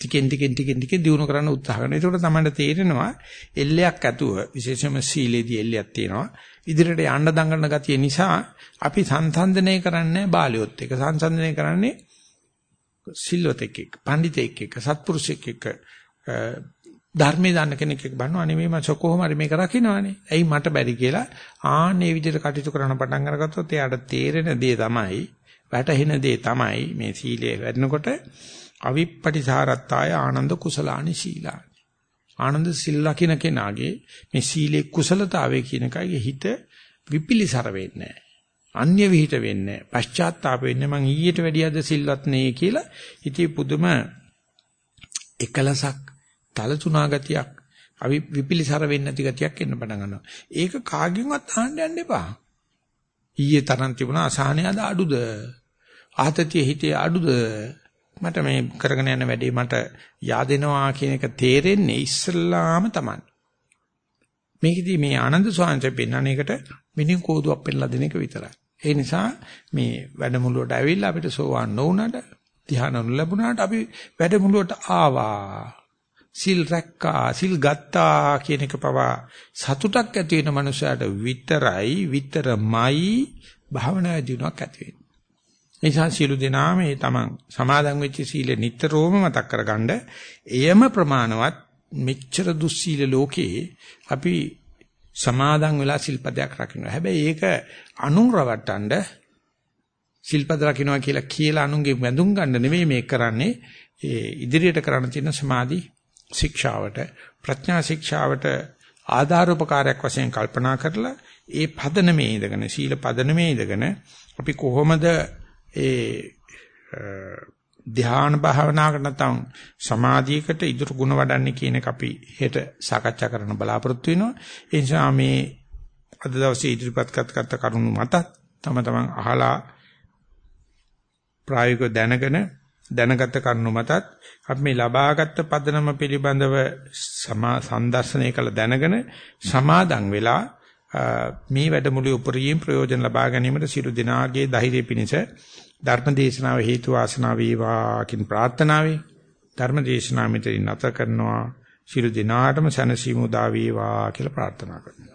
ටිකෙන් ටිකෙන් ටිකෙන් ටික දිනු කරන්න උත්සාහ කරනවා. ඒකට තමයි තේරෙනවා එල්ලයක් ඇතුව විශේෂයෙන්ම සීලේදී එල්ලයක් තියෙනවා. ඉදිරියට යන්න දඟලන ගතිය නිසා අපි සංසන්දනය කරන්නේ බාලියොත් එක. සංසන්දනය කරන්නේ සිල්වතෙක් එක්ක, පඬිතෙක් එක්ක, සත්පුරුෂෙක් එක්ක ධර්මයේ දන්න කෙනෙක් එක්ක බannෝ අනේ මේ මච කොහොම හරි මේක රකින්නවානේ. ඇයි මට බැරි කියලා ආන්නේ විදිහට කටයුතු කරන පටන් අරගත්තොත් එයාට තේරෙන දේ තමයි වැටහෙන දේ තමයි මේ සීලය වැඩනකොට අවිප්පටිසාරත්තාය ආනන්ද කුසලානි සීලානි. ආනන්ද සිල් ලකින කෙනාගේ මේ සීලේ කුසලතාවය කියන එකයි හිත විපිලිසර වෙන්නේ නැහැ. අන්‍ය විහිිත වෙන්නේ නැහැ. පශ්චාත්තාප වෙන්නේ මං ඊට වැඩියද සිල්වත් නේ කියලා හිතේ පුදුම එකලසක් තලතුණා ගතියක් අවි විපිලිසර වෙන්නේ නැති ගතියක් එන්න පටන් ගන්නවා. ඒක කාගෙන්වත් අහන්න යන්න එපා. ඊයේ තරම් තිබුණා අසහනය අද අඩුද? ආතතිය හිතේ අඩුද? මට මේ කරගෙන යන වැඩේ මට yaadෙනවා කියන එක තේරෙන්නේ ඉස්සල්ලාම තමයි. මේකෙදි මේ ආනන්ද ස්වාමීන් පෙන්නන එකට මිනිහ කෝදුවක් පෙන්නලා දෙන එක විතරයි. ඒ නිසා මේ වැඩමුළුවට ඇවිල්ලා අපිට සෝවාන් නොවුනට ධ්‍යාන ලැබුණාට අපි වැඩමුළුවට ආවා. සිල් රැක්කා සිල් ගත්තා කියන එක පවා සතුටක් ඇති වෙන මනුස්සයාට විතරයි විතරමයි භාවනා දිනුවක් ඇති වෙන්නේ. නිසා සියලු දෙනා මේ තමන් සමාදන් වෙච්ච සීලෙ නිතරම මතක් කරගන්න එයම ප්‍රමාණවත් මෙච්චර දුස්සීල ලෝකේ අපි සමාදන් වෙලා සිල්පදයක් රකින්න. හැබැයි ඒක අනුරවට්ටන්න සිල්පද රකින්නවා කියලා කියලා අනුන්ගේ වැඳුම් ගන්න නෙමෙයි මේක කරන්නේ. ඒ ඉදිරියට කරන්න තියෙන සමාධි ශික්ෂාවට ප්‍රඥා ශික්ෂාවට ආධාරෝපකාරයක් වශයෙන් කල්පනා කරලා ඒ පදනමේ ඉඳගෙන සීල පදනමේ ඉඳගෙන අපි කොහොමද ඒ ධ්‍යාන භාවනාවකට නැත්නම් සමාධියකට ඉදිරි ගුණ වඩන්නේ කියන එක අපි හෙට සාකච්ඡා කරන්න බලාපොරොත්තු වෙනවා. ඒ නිසා මේ අද දවසේ ඉදිරිපත් කරගත්ත කරුණු මත තම තමන් අහලා ප්‍රායෝගිකව දැනගෙන දැනගත කරුණු මතත් අපි මේ ලබාගත් පදනම පිළිබඳව සමා සම්දර්ශනය කළ දැනගෙන සමාදන් වෙලා මේ වැඩමුළුවේ උපරිම ප්‍රයෝජන ලබා ගැනීමට සියලු දෙනාගේ ධෛර්යය පිණිස ධර්ම දේශනාව හේතු වාසනා වේවා කින් ප්‍රාර්ථනාවයි ධර්ම දේශනාව මෙතනින් නැත කරනවා. සියලු දෙනාටම සැනසීම උදා වේවා කියලා ප්‍රාර්ථනා කරනවා.